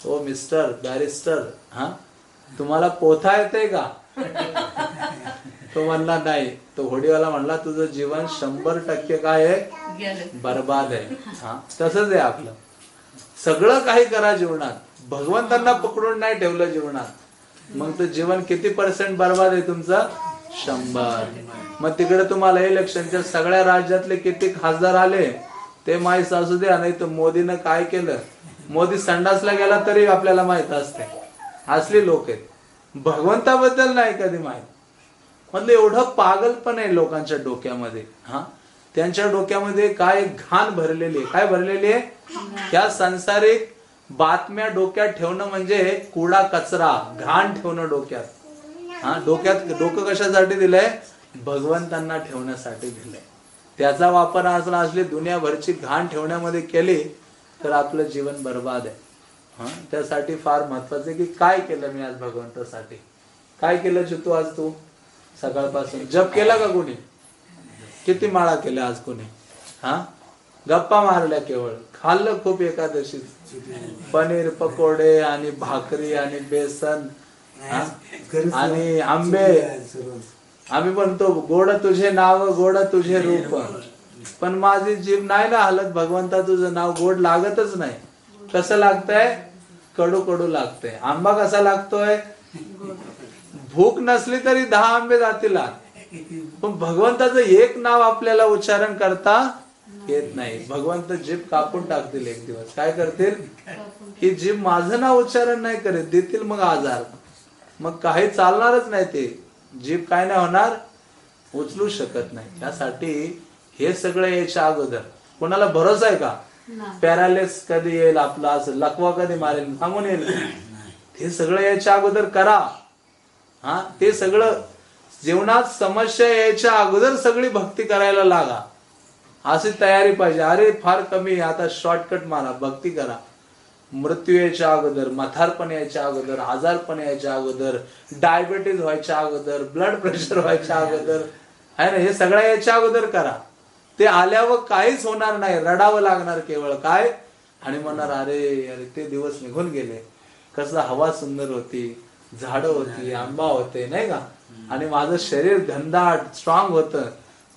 ओ मिस्टर बॅरिस्टर हा तुम्हाला पोथा येते का? तो म्हणला नाही. तो होडीवाला म्हणला तुझं जीवन शंभर टक्के काय आहे? बर्बाद आहे. हा तसंच आहे आपलं. सगळं काही करा जीवनात. भगवंतांना पकडून नाही ठेवलं जीवनात. मग तर जीवन किती पर्सेंट बर्बाद आहे तुमचं? शंभर. मग तिकडे तुम्हाला इलेक्शनच्या सगळ्या राज्यातले किती खासदार आले ते माहीत असू द्या नाही तर मोदीनं काय केलं? मोदी संडासला गेला तरी आपल्याला माहीत असते. असली लोक आहेत. भगवंताबद्दल नाही कधी माहीत. म्हणलं एवढं पागलपण आहे लोकांच्या डोक्यामध्ये हा? त्यांच्या डोक्यामध्ये काय घाण भरलेली आहे? काय भरलेली आहे? या संसारिक बातम्या डोक्यात ठेवणं म्हणजे कुडा कचरा घाण ठेवणं डोक्यात. हा डोक्यात डोकं कशासाठी दिलंय? भगवंतांना ठेवण्यासाठी दिलंय. त्याचा वापर असला असली दुनियाभरची घाण ठेवण्यामध्ये केली तर आपलं जीवन बर्बाद आहे. हा त्यासाठी फार महत्वाचं आहे की काय केलं मी आज भगवंतासाठी? काय केलं चितू आज तू? सकाळपासून. जप केला का कोणी? किती माळा केल्या आज कोणी? हा? गप्पा मारल्या केवळ. खाल्लं खूप एकादशी पनीर पकोडे आणि भाकरी आणि बेसन. आणि आंबे. आम्ही म्हणतो गोड तुझे नाव गोड तुझे रूप. पण माझी जीभ नाही ना हालत भगवंता तुझं नाव गोड लागतच नाही. कसं लागतंय? कडू कडू लागतंय. आंबा कसा लागतोय? भूक नसली तरी दहा आंबे जातील. पण भगवंताचं एक नाव आपल्याला उच्चारण करता येत नाही. भगवंत जीभ कापून टाकतील एक दिवस. काय करतील? ही जीभ माझं नाव उच्चारण नाही करीत. देतील मग आजार. मग काही चालणारच नाही ते. जीभ काय नाही होणार उचलू शकत नाही. त्यासाठी हे सगळं यायच्या अगोदर. कोणाला भरोसा आहे का? पॅरालिस कधी येईल आपला? असं लकवा कधी मारेल सांगून येईल. हे सगळं यायच्या अगोदर करा. हा? ते सगळं जीवनात समस्या यायच्या अगोदर सगळी भक्ती करायला लागा. अशी तयारी पाहिजे. अरे फार कमी आता शॉर्टकट मारा. भक्ती करा. मृत्यू यायच्या अगोदर म्हातारपण यायच्या अगोदर आजारपण यायच्या अगोदर डायबिटीज व्हायच्या अगोदर ब्लड प्रेशर व्हायच्या अगोदर आहे ना? हे सगळं याच्या अगोदर करा. ते आल्यावर काहीच होणार नाही. रडावं लागणार केवळ. काय? आणि म्हणणार अरे अरे ते दिवस निघून गेले. कसं हवा सुंदर होती झाडं होती आंबा होते नाही का? आणि माझं शरीर घनदाट स्ट्रॉंग होतं.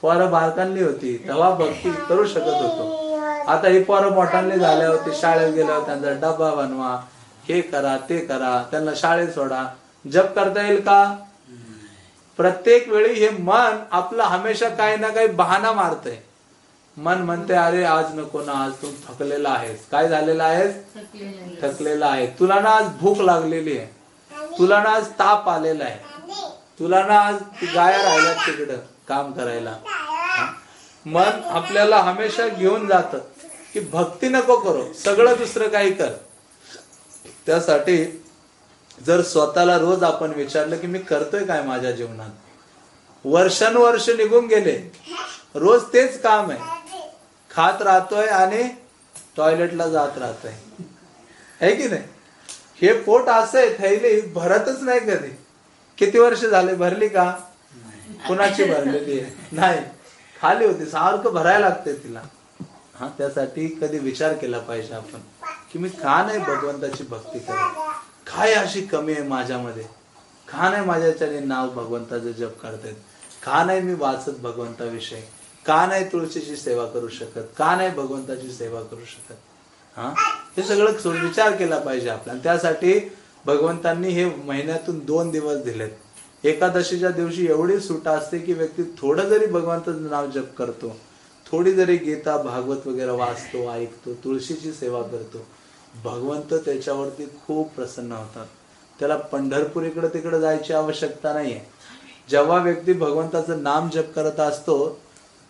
पोरं बारकांनी होती. तेव्हा भक्ती करू शकत होतो. आता हे पोरं मोठांनी झाल्यावर होती शाळेत गेल्यावर त्यांचा डबा बनवा हे करा ते करा त्यांना शाळेत सोडा. जप करता येईल का? प्रत्येक वेळी हे मन आपलं हमेशा काही ना काही बहाना मारतय. मन म्हणते अरे आज नको ना आज तू थकलेला आहेस. काय झालेला आहेस? थकलेलं आहे. थकलेला आहे तुला ना आज भूक लागलेली आहे. तुला ना आज ताप आलेला आहे. तुला ना आज गाया राहिल्यात तिकडं काम करायला. मन आपल्याला हमेशा घेऊन जातं. की भक्ती नको करू सगळं दुसरं काही कर. त्यासाठी जर स्वतःला रोज आपण विचारलं की मी करतोय काय माझ्या जीवनात? वर्षानुवर्ष निघून गेले. रोज तेच काम आहे. खात राहतोय आणि टॉयलेटला जात राहतोय. है की नाही? हे पोट असं आहे थैली भरतच नाही कधी. किती वर्ष झाले भरली का? कुणाची भरलेली आहे? नाही. खाली होती सारखं भरायला लागते तिला. हा त्यासाठी कधी विचार केला पाहिजे आपण? की मी का नाही भगवंताची भक्ती करत? काय अशी कमी आहे माझ्यामध्ये? का नाही माझ्याच्याने नाव भगवंताचं जप करतायत? का नाही मी वाचत भगवंताविषयी? का नाही तुळशीची सेवा करू शकत? का नाही भगवंताची सेवा करू शकत? हा? हे सगळं विचार केला पाहिजे आपल्याला त्यासाठी भगवंतांनी हे महिन्यातून दोन दिवस दिलेत. एकादशीच्या दिवशी एवढी सुट असते की व्यक्ती थोडं जरी भगवंताचं नाव जप करतो थोडी जरी गीता भागवत वगैरे वाचतो ऐकतो तुळशीची सेवा करतो भगवंत त्याच्यावरती खूप प्रसन्न होतात. त्याला पंढरपूर इकडे तिकडे जायची आवश्यकता नाहीये. जेव्हा व्यक्ती भगवंताचं नाम जप करत असतो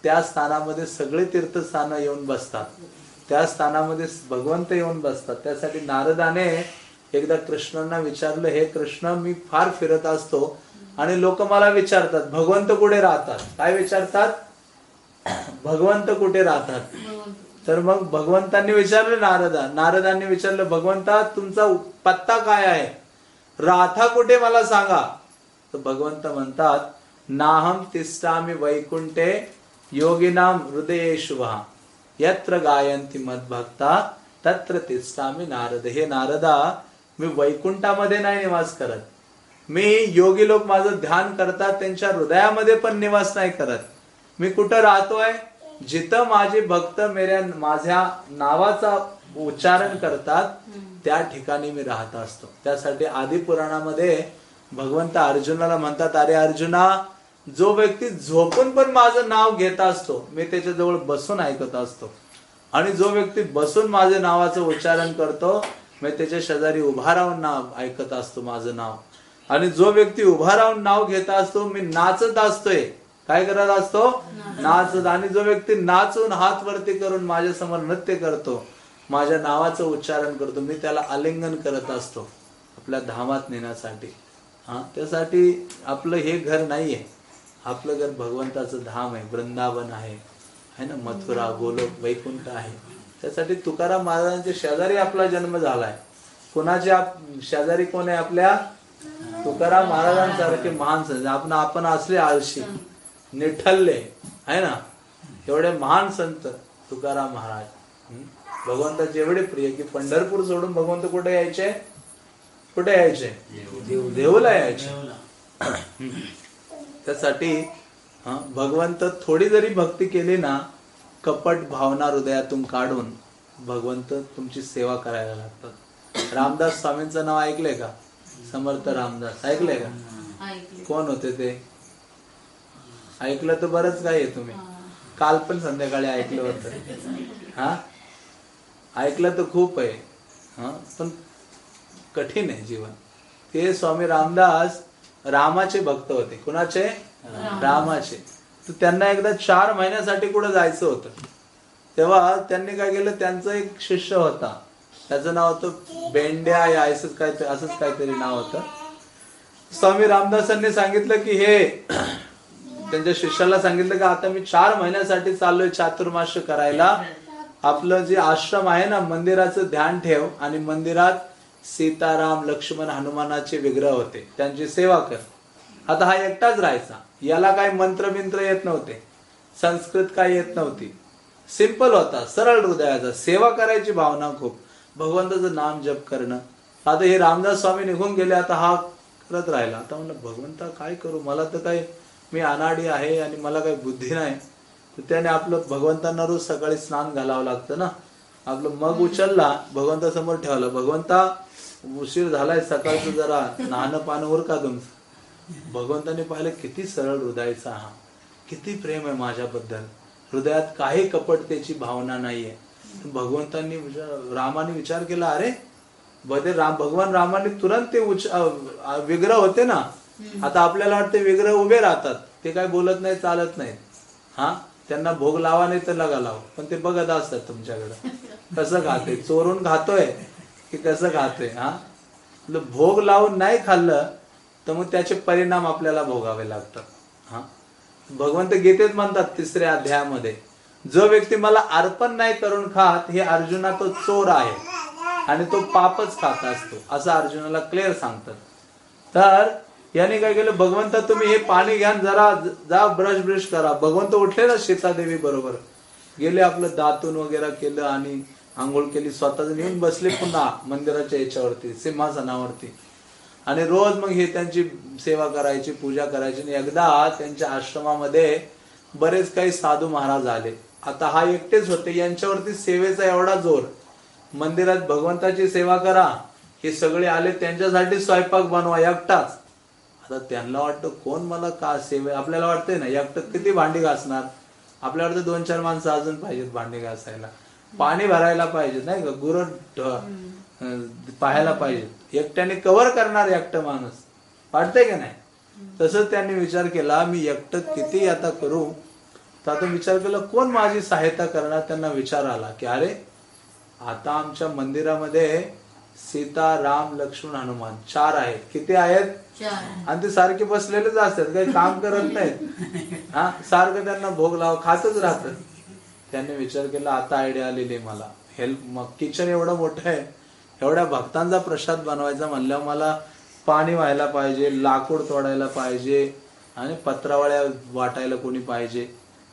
त्या स्थानामध्ये सगळे तीर्थस्थानं येऊन बसतात. त्या स्थानामध्ये भगवंत येऊन बसतात. त्यासाठी नारदाने एकदा कृष्णांना विचारलं हे कृष्ण मी फार फिरत असतो. आणि लोक मला विचारतात भगवंत कुठे राहतात? काय विचारतात? भगवंत कुठे राहतात? तर मग भगवंतांनी विचारलं नारदा. नारदांनी विचारलं भगवंता तुमचा पत्ता काय आहे? राथा कुठे मला सांगा. तर भगवंत म्हणतात नाहम तिष्ठामी वैकुंठे योगिनाम हृदय शुभा। यत्र गायंती मदभक्ता तत्र तिष्ठामी नारद. हे नारदा मी वैकुंठामध्ये नाही निवास करत. मी योगी लोक माझं ध्यान करतात त्यांच्या हृदयामध्ये पण निवास नाही करत. मी कुठं राहतोय? जिथं माझे भक्त मेऱ्या माझ्या नावाचा उच्चारण करतात त्या ठिकाणी मी राहत असतो. त्यासाठी आदी पुराणामध्ये भगवंत अर्जुनाला म्हणतात अरे अर्जुना जो व्यक्ती झोपून पण माझं नाव घेत असतो मी त्याच्याजवळ बसून ऐकत असतो. आणि जो व्यक्ती बसून माझ्या नावाचं उच्चारण करतो मी त्याच्या शेजारी उभा राहून नाव ऐकत असतो माझं नाव. आणि जो व्यक्ती उभा राहून नाव घेत असतो मी नाचत असतोय. काय करत असतो? नाचत. आणि जो व्यक्ती नाचून हात वरती करून माझ्यासमोर नृत्य करतो माझ्या नावाचं उच्चारण करतो मी त्याला आलिंगन करत असतो आपल्या धामात नेण्यासाठी. हा त्यासाठी आपलं हे घर नाहीये. आपलं घर भगवंताचं धाम आहे वृंदावन आहे. है ना? मथुरा गोलोक वैकुंठ आहे. त्यासाठी तुकाराम महाराजांच्या शेजारी आपला जन्म झालाय. कोणाचे आप शेजारी कोण आहे आपल्या? तुकाराम महाराजांसारखे महान आपण आपण असले आळशी. निठल्ले आहे ना? एवढे महान संत तुकाराम महाराज? भगवंताचे एवढे प्रिय की पंढरपूर सोडून भगवंत कुठे यायचे? कुठे यायचे? देऊला. यायचे. त्यासाठी हं, भगवंत थोडी जरी भक्ती केली ना कपट भावना हृदयातून काढून भगवंत तुमची सेवा करायला लागतात. रामदास स्वामींचं नाव ऐकलंय का? समर्थ रामदास. ऐकलंय का? ऐकले कोण होते ते? ऐकलं तर बरंच काय आहे तुम्ही. काल पण संध्याकाळी ऐकलं होतं. हा? ऐकलं तर खूप आहे. हा? पण कठीण आहे जीवन. ते स्वामी रामदास रामाचे भक्त होते. कुणाचे? रामाचे. तर त्यांना एकदा चार महिन्यासाठी कुठं जायचं होतं. तेव्हा त्यांनी काय केलं? त्यांचं एक शिष्य होता. त्याचं नाव होतं बेंड्या या असंच काय असंच काहीतरी नाव होतं. स्वामी रामदासांनी सांगितलं की हे त्यांच्या शिष्याला सांगितलं की आता मी चार महिन्यासाठी चाललोय चातुर्माश करायला. आपलं जे आश्रम आहे ना मंदिराचं ध्यान ठेव आणि मंदिरात सीताराम लक्ष्मण हनुमानाचे विग्रह होते. त्यांची सेवा कर. आता हा एकटाच राहायचा. याला काय मंत्र मिंत्र येत नव्हते. संस्कृत काय येत नव्हती. सिंपल होता सरळ हृदयाचा. सेवा करायची भावना खूप. भगवंताचं नाम जप करणं. आता हे रामदास स्वामी निघून गेले आता हा करत राहिला. आता म्हणलं भगवंता काय करू? मला तर काही मी अनाडी आहे आणि मला काही बुद्धी नाही तर त्याने आपलं भगवंतांना रोज सकाळी स्नान घालावं लागतं ना. आपलं मग उचलला भगवंतासमोर ठेवलं. भगवंता उशीर झालाय सकाळचं जरा नाणं पानं उर का तुमचं भगवंताने पाहिलं किती सरळ हृदयाचा हा. किती प्रेम आहे माझ्याबद्दल. हृदयात काही कपटतेची भावना नाहीये. भगवंतांनी रामाने विचार केला अरे बदे राम भगवान रामाने तुरंत ते उच विग्रह होते ना आता आपल्याला वाटते विग्रह उभे राहतात. ते काय बोलत नाही चालत नाहीत. हा? त्यांना भोग लावा नाही तर लगा लाव. पण ते बघत असतात तुमच्याकडे. कसं खाते चोरून खातोय की कसं खातोय? हा? भोग लावून नाही खाल्लं तर मग त्याचे परिणाम आपल्याला भोगावे लागतात. हा? भगवंत गीतेत म्हणतात तिसऱ्या अध्यायामध्ये जो व्यक्ती मला अर्पण नाही करून खात हे अर्जुना तो चोर आहे आणि तो पापच खात असतो. असं अर्जुनाला क्लिअर सांगतात. तर याने काय केलं? भगवंता तुम्ही हे पाणी घ्या जरा जा ब्रश ब्रश करा. भगवंत उठले ना सीतादेवी बरोबर. गेले आपलं दातून वगैरे केलं आणि आंघोळ केली स्वतःच येऊन बसले पुन्हा मंदिराच्या याच्यावरती सिंहासनावरती. आणि रोज मग हे त्यांची सेवा करायची पूजा करायची. आणि एकदा त्यांच्या आश्रमामध्ये बरेच काही साधू महाराज आले. आता हा एकटेच होते. यांच्यावरती सेवेचा एवढा जोर. मंदिरात भगवंताची सेवा करा. हे सगळे आले त्यांच्यासाठी स्वयंपाक बनवा एकटाच. आता त्यांना वाटतं कोण मला का सेवे आपल्याला वाटतंय ना एकटं किती भांडी घासणार. आपल्याला वाटतं दोन चार माणसं अजून पाहिजेत भांडी घासायला. पाणी भरायला पाहिजे नाही का? गुर पाहायला पाहिजे एकट्याने कव्हर करणार एकटं माणूस. वाटतंय का नाही? तसंच त्यांनी विचार केला मी एकटं किती आता करू? तर आता विचार केला कोण माझी सहायता करणार? त्यांना विचार आला की अरे आता आमच्या मंदिरामध्ये सीता राम लक्ष्मण हनुमान चार आहेत. किती आहेत? आणि ते सारखे बसलेलेच असतात काही काम करत नाहीत. हा सारखं त्यांना भोग लाव खातच राहत त्यांनी विचार केला आता आयडिया आलेली आहे मला. हेल्प मग किचन एवढं मोठं आहे एवढ्या भक्तांचा प्रसाद बनवायचा म्हणल्यावर मला पाणी व्हायला पाहिजे लाकूड तोडायला पाहिजे आणि पत्रावळ्या वाटायला कोणी पाहिजे.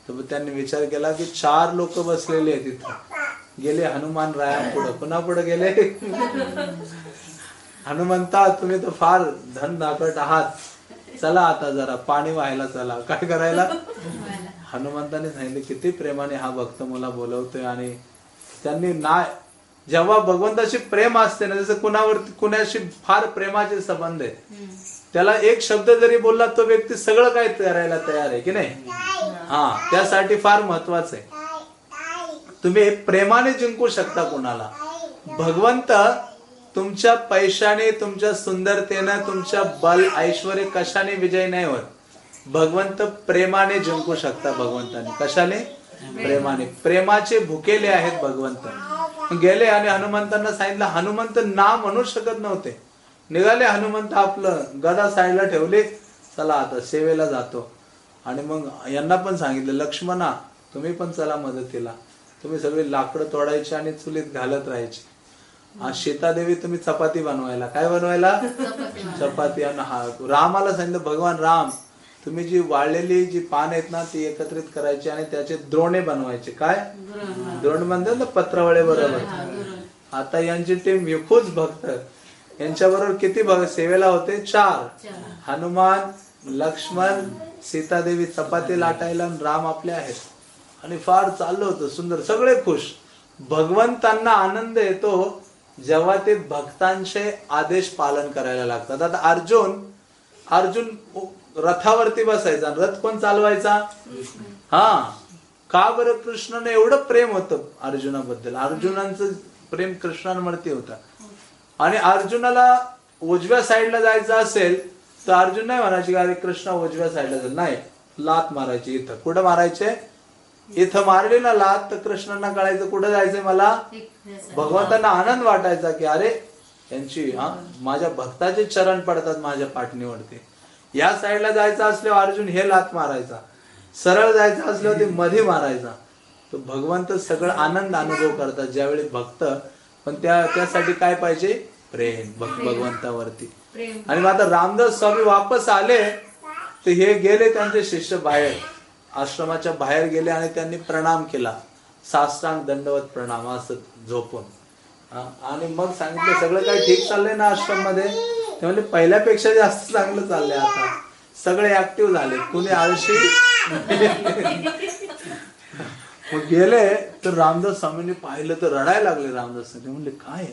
तर त्यांनी विचार केला की चार लोक बसलेले आहेत तिथं गेले हनुमान राया पुढं. पुन्हा पुढे गेले? हनुमंता तुम्ही तर फार धन नाकट आहात. चला आता जरा पाणी व्हायला चला. काय करायला? हनुमंताने सांगितले किती प्रेमाने हा भक्त मला बोलवतोय आणि त्यांनी ना जेव्हा भगवंताशी प्रेम असते ना जसं कुणावरती कुणाशी फार प्रेमाचे संबंध आहे त्याला एक शब्द जरी बोलला तो व्यक्ती सगळं काय करायला तयार आहे की नाही? हा त्यासाठी फार महत्वाचं आहे. तुम्ही प्रेमाने जिंकू शकता कुणाला. भगवंत तुमच्या पैशाने तुमच्या सुंदरतेनं तुमच्या बल ऐश्वर कशाने विजय नाही होत? भगवंत प्रेमाने जिंकू शकता भगवंताने. कशाने? प्रेमाने. प्रेमाचे भुकेले आहेत भगवंत गेले आणि हनुमंतांना सांगितलं हनुमंत ना म्हणू शकत नव्हते. निघाले हनुमंत आपलं गदा साईडला ठेवले. चला आता सेवेला जातो. आणि मग यांना पण सांगितलं लक्ष्मणा तुम्ही पण चला मदतीला. तुम्ही सगळी लाकडं तोडायची आणि चुलीत घालत राहायची. आज सीतादेवी तुम्ही चपाती बनवायला. काय बनवायला? चपाती आणि हा रामाला सांगितलं भगवान राम तुम्ही जी वाळलेली जी पान आहेत ना ती एकत्रित करायची आणि त्याचे द्रोणे बनवायचे. काय? द्रोण म्हणतात ना पत्रावळे बरोबर. आता यांची टीम एकूच भक्त. यांच्या बरोबर किती भक्त? सेवेला होते चार. हनुमान लक्ष्मण सीतादेवी चपाती लाटायला राम आपले आहेत. आणि फार चाललं होतं सुंदर सगळे खुश. भगवंतांना आनंद येतो. जेव्हा ते भक्तांचे आदेश पालन करायला लागतात. आता अर्जुन अर्जुन रथावरती बसायचा रथ कोण चालवायचा? हा. का बरं कृष्णाने एवढं प्रेम होतं अर्जुनाबद्दल? अर्जुनांचं प्रेम कृष्णांवरती होता. आणि अर्जुनाला उजव्या साईडला जायचं असेल तर अर्जुन नाही म्हणायचे अरे कृष्णा उजव्या साईडला जाईल. नाही. लात मारायची इथं. कुठं मारायचे? इथं मारली ना लात तर कृष्णांना कळायचं कुठं जायचंय मला? भगवंतांना आनंद वाटायचा की अरे यांची हा माझ्या भक्ताचे चरण पडतात माझ्या पाठणीवरती या साईडला जायचं असल्यावर अर्जुन हे लात मारायचा. सरळ जायचं असल्यावर ते मध्ये मारायचा. तर भगवंत सगळं आनंद अनुभव करतात. ज्यावेळी भक्त पण त्या त्यासाठी काय पाहिजे? प्रेम भग- भगवंतावरती. आणि मग आता रामदास स्वामी वापस आले तर हे गेले त्यांचे शिष्य बाहेर. आश्रमाच्या बाहेर गेले आणि त्यांनी प्रणाम केला. साष्टांग दंडवत प्रणाम असं झोपून. आणि मग सांगितलं सगळं काही ठीक चाललंय ना आश्रममध्ये ते म्हणजे पहिल्यापेक्षा जास्त चांगलं चाललंय आता. सगळे ऍक्टिव्ह झाले. कुणी आळशी? <laughs> मग गेले तर रामदास स्वामींनी पाहिलं तर रडायला लागले रामदास स्वामी म्हणले काय?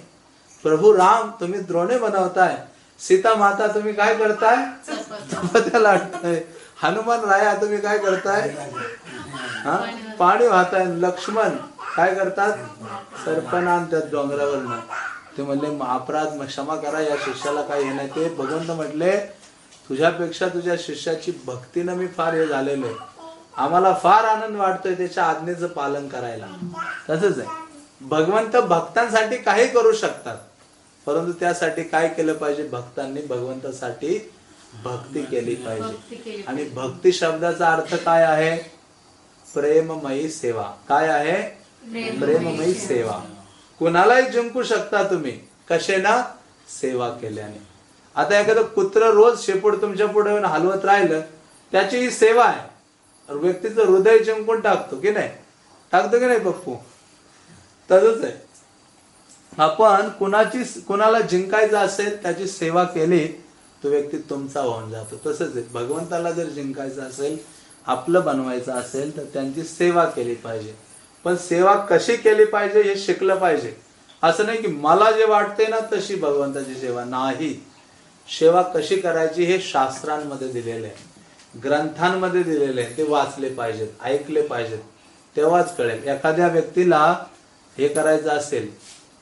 प्रभू राम तुम्ही द्रोणे बनवताय. सीता माता तुम्ही काय करताय? लाटताय. हनुमान राया तुम्ही काय करताय? हा? पाणी वाहताय. लक्ष्मण काय करतात? सरपण आणतात डोंगरावरनं. ते म्हणले अपराध क्षमा करा या शिष्याला काय हे नाही. ते भगवंत म्हटले तुझ्यापेक्षा तुझ्या शिष्याची भक्तीनं मी फार हे झालेलो आहे. आम्हाला फार आनंद वाटतोय त्याच्या आज्ञेचं पालन करायला. तसंच आहे. भगवंत भक्तांसाठी काही करू शकतात परंतु त्यासाठी काय केलं पाहिजे? भक्तांनी भगवंतासाठी भक्ती केली पाहिजे. आणि भक्ती शब्दाचा अर्थ काय आहे? प्रेममयी सेवा. काय आहे? प्रेममयी प्रेममयी सेवा. कुणालाही जिंकू शकता तुम्ही. कसे ना सेवा केल्याने. आता एखादं कुत्र रोज शेपूट तुमच्यापुढे येऊन हलवत राहिलं त्याची ही सेवा आहे. व्यक्तीचं हृदय जिंकून टाकतो की नाही? टाकतो की नाही पप्पू? तसंच आहे. आपण कुणाची कुणाला जिंकायचं असेल त्याची सेवा केली तो व्यक्ती तुमचा होऊन जातो. तसंच आहे. भगवंताला जर जिंकायचं असेल आपलं बनवायचं असेल तर त्यांची सेवा केली पाहिजे. पण सेवा कशी केली पाहिजे हे शिकलं पाहिजे. असं नाही की मला जे वाटते ना तशी भगवंताची सेवा नाही. सेवा कशी करायची हे शास्त्रांमध्ये दिलेलं आहे. ग्रंथांमध्ये दिलेले आहे. ते वाचले पाहिजेत ऐकले पाहिजेत. तेव्हाच कळेल. एखाद्या व्यक्तीला हे करायचं असेल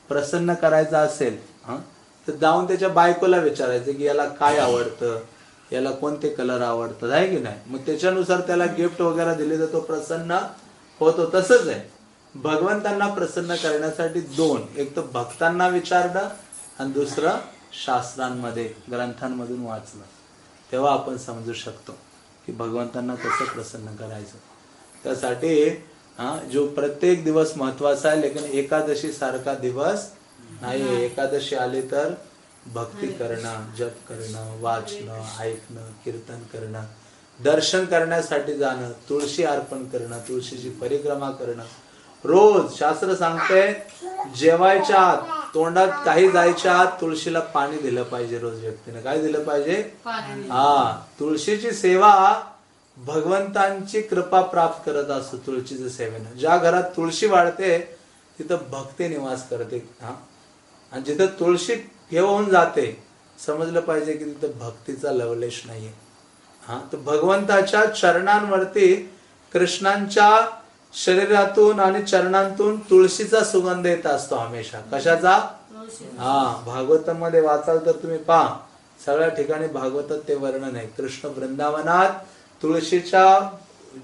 प्रसन्न करायचं असेल हं, तर जाऊन त्याच्या बायकोला विचारायचं की याला काय आवडतं? याला कोणते कलर आवडतात? आहे की नाही? मग त्याच्यानुसार त्याला गिफ्ट वगैरे दिले तर तो प्रसन्न होतो. तसंच आहे. भगवंतांना प्रसन्न करण्यासाठी दोन. एक तर भक्तांना विचारणं आणि दुसरं शास्त्रांमध्ये ग्रंथांमधून वाचणं. तेव्हा आपण समजू शकतो की भगवंतांना कसं प्रसन्न करायचं. त्यासाठी हा जो प्रत्येक दिवस महत्त्वाचा आहे लेकिन एकादशी सारखा दिवस नाही एकादशी आली तर भक्ती करणं जप करणं वाचणं ऐकणं कीर्तन करणं दर्शन करण्यासाठी जाणं तुळशी अर्पण करणं तुळशीची परिक्रमा करणं. रोज शास्त्र सांगते जेवायच्या आत तोंडात काही जायच्या आत तुळशीला पाणी दिलं पाहिजे रोज व्यक्तीने. काय दिलं पाहिजे? हा तुळशीची सेवा भगवंतांची कृपा प्राप्त करत असतो तुळशीच्या सेवेनं. ज्या घरात तुळशी वाढते तिथं भक्ती निवास करते. हा? आणि जिथं तुळशी होऊन जाते समजलं पाहिजे की तिथं भक्तीचा लवलेश नाहीये. हा तर भगवंताच्या चरणांवरती कृष्णांच्या शरीरातून आणि चरणांतून तुळशीचा सुगंध येत असतो हमेशा. कशाचा? हा भागवतामध्ये वाचाल तर तुम्ही पहा. सगळ्या ठिकाणी भागवतात ते वर्णन आहे. कृष्ण वृंदावनात तुळशीच्या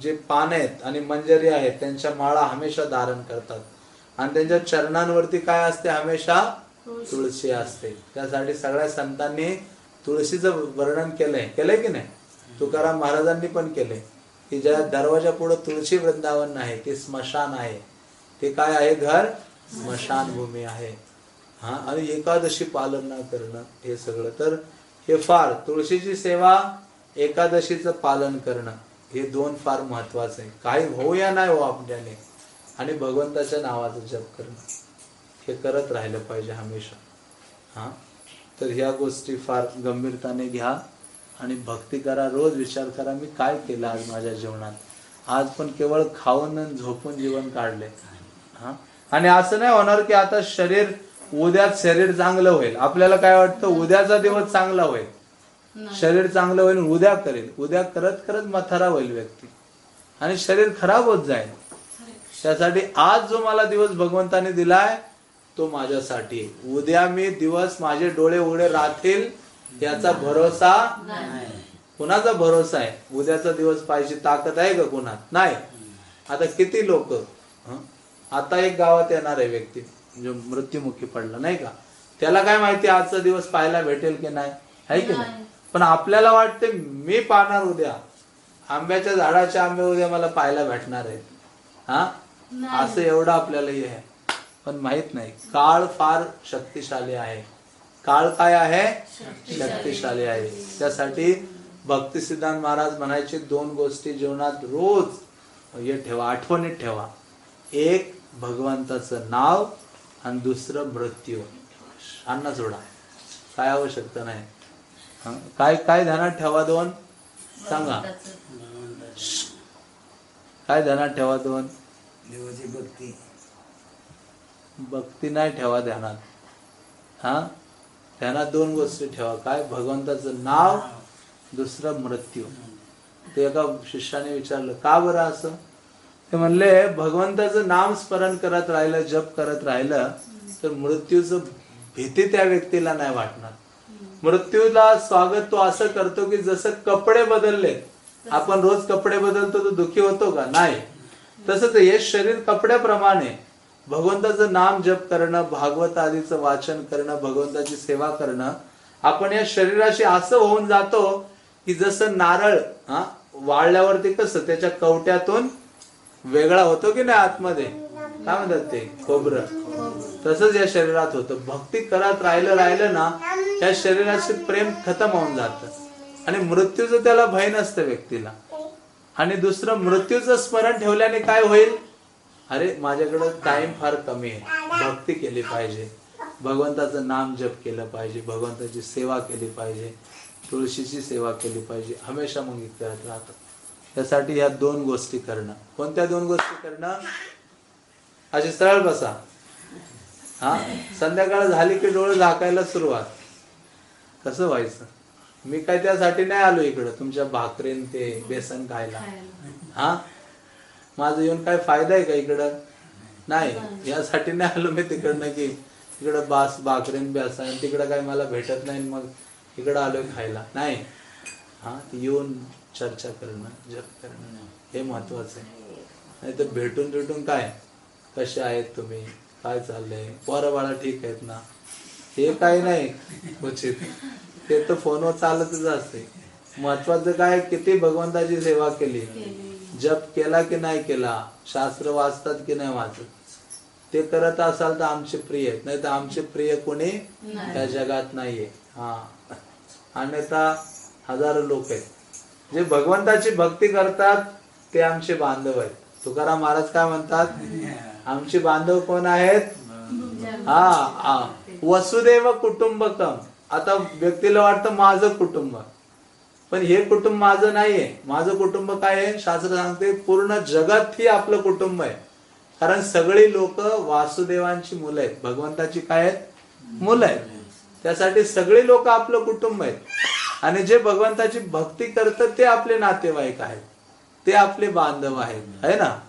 जे पान आहेत आणि मंजरी आहेत त्यांच्या माळा हमेशा धारण करतात. आणि त्यांच्या चरणांवरती काय असते? हमेशा तुळशी असते. त्यासाठी सगळ्या संतांनी तुळशीचं वर्णन केलंय. केलंय की नाही? तुकाराम महाराजांनी पण केलंय. की ज्या दरवाजा पुढे तुळशी वृंदावन आहे ते स्मशान आहे. ते काय आहे घर? स्मशान भूमी आहे. हा आणि एकादशी पालन न करणं हे सगळं. तर हे फार तुळशीची सेवा एकादशीचं पालन करणं हे दोन फार महत्वाचं आहे. काही होऊया या नाही हो आपल्याने आणि भगवंताच्या नावाचं जप करणं. हे करत राहिलं पाहिजे हमेशा. हा? तर ह्या गोष्टी फार गंभीरताने घ्या आणि भक्ती करा. रोज विचार करा मी काय केलं आज माझ्या जीवनात? आज पण केवळ खाऊन आणि झोपून जीवन काढले. हा? आणि असं नाही होणार की आता शरीर उद्याच शरीर चांगलं होईल. आपल्याला काय वाटतं? उद्याचा दिवस चांगला होईल. शरीर चांगलं होईल उद्या करेल. उद्या करत करत मथारा होईल व्यक्ती. आणि शरीर खराब होत जाईल. त्यासाठी आज जो मला दिवस भगवंताने दिलाय तो माझ्यासाठी. आहे. उद्या मी दिवस माझे डोळे उघडे राहतील याचा भरोसा कुणाचा भरोसा आहे? उद्याचा दिवस पाहिजे ताकद आहे का कुणात? नाही. आता किती लोक? आता एक गावात येणार आहे व्यक्ती जो मृत्युमुखी पडला नाही का? त्याला काय माहिती आजचा दिवस पाहायला भेटेल की नाही? आहे की नाही? पण आपल्याला वाटते मी पाहणार उद्या. आंब्याच्या झाडाचे आंबे उद्या मला पाहायला भेटणार आहेत. हा? असं एवढं आपल्याला हे आहे. पण माहीत नाही. काळ फार शक्तिशाली आहे. काळ काय आहे? शक्तिशाली. आहे. त्यासाठी भक्ती सिद्धांत महाराज म्हणायचे दोन गोष्टी जीवनात रोज हे ठेवा आठवणीत ठेवा. एक भगवंताचं नाव आणि दुसरं मृत्यू. अन्न सोडा. काय आवश्यकता नाही. हं? काय काय ध्यानात ठेवा दोन? सांगा. काय ध्यानात ठेवा दोन? देवाची भक्ती. भक्ती नाही ठेवा ध्यानात. हा? ध्यानात दोन गोष्टी ठेवा. काय? भगवंताचं नाव दुसरं मृत्यू. ते एका शिष्याने विचारलं का बरं असं? ते म्हणले भगवंताचं नाम स्मरण करत राहिलं जप करत राहिलं तर मृत्यूचं भीती त्या व्यक्तीला नाही वाटणार. मृत्यूला स्वागत तो असं करतो की जसं कपडे बदलले. आपण रोज कपडे बदलतो तो दुखी होतो का? नाही. तसंच हे शरीर कपड्याप्रमाणे भगवंताचं नाम जप करणं भागवत आदीचं वाचन करणं भगवंताची सेवा करणं आपण या शरीराशी असं होऊन जातो की जसं नारळ हा वाळल्यावरती कसं त्याच्या कवट्यातून वेगळा होतो की नाही आतमध्ये? काय म्हणतात ते? खोबरं. तसंच या शरीरात होतं. भक्ती करत राहिलं राहिलं ना या शरीराचे प्रेम खतम होऊन जातं. आणि मृत्यूचं त्याला भय नसतं व्यक्तीला. आणि दुसरं मृत्यूचं स्मरण ठेवल्याने काय होईल? अरे माझ्याकडं टाइम फार कमी आहे. भक्ती केली पाहिजे. भगवंताचं नाम जप केलं पाहिजे. भगवंताची सेवा केली पाहिजे. तुळशीची सेवा केली पाहिजे. हमेशा मग करत राहतं. त्यासाठी या दोन गोष्टी करणं. कोणत्या दोन गोष्टी करणं? अशी सरळ बसा. हा? संध्याकाळ झाली की डोळे झाकायला सुरुवात. कसं व्हायचं? मी काय त्यासाठी नाही आलो इकडं. तुमच्या भाकरीन ते बेसन खायला. हा? माझं येऊन काय फायदा आहे का इकडं? नाही यासाठी नाही आलो मी तिकडनं की इकडं बास भाकरीन आणि तिकडं काय मला भेटत नाही मग इकडं आलोय खायला. नाही. हा येऊन चर्चा करणं जप करणं हे महत्वाचं आहे. नाही तर भेटून भेटून काय? कसे आहेत तुम्ही? काय चाललंय? पोरं बाळा ठीक आहेत ना? हे काही नाही उचित ते तर फोनवर चालतच असते. महत्वाचं काय? किती भगवंताची सेवा केली. जप केला की नाही केला शास्त्र वाचतात की नाही वाचत? ते करत असाल तर आमचे प्रिय आहेत. नाही तर आमचे प्रिय कोणी त्या जगात नाहीये. हा. अन्यथा हजारो लोक आहेत. जे भगवंताची भक्ती करतात ते आमचे बांधव आहेत. तुकाराम महाराज काय म्हणतात? <laughs> आमचे बांधव कोण आहेत? हा हा. वसुदेव कुटुंबकम. आता व्यक्तीला वाटतं माझं कुटुंब. पण हे कुटुंब माझं नाहीये. माझं कुटुंब काय आहे? शास्त्र सांगते पूर्ण जगात ही आपलं कुटुंब आहे. कारण सगळी लोक वासुदेवांची मुलं आहेत. भगवंताची काय आहेत? मुलं आहेत. त्यासाठी सगळी लोक आपलं कुटुंब आहेत. आणि जे भगवंताची भक्ती करतात ते आपले नातेवाईक आहेत. ते आपले बांधव आहेत. आहे ना?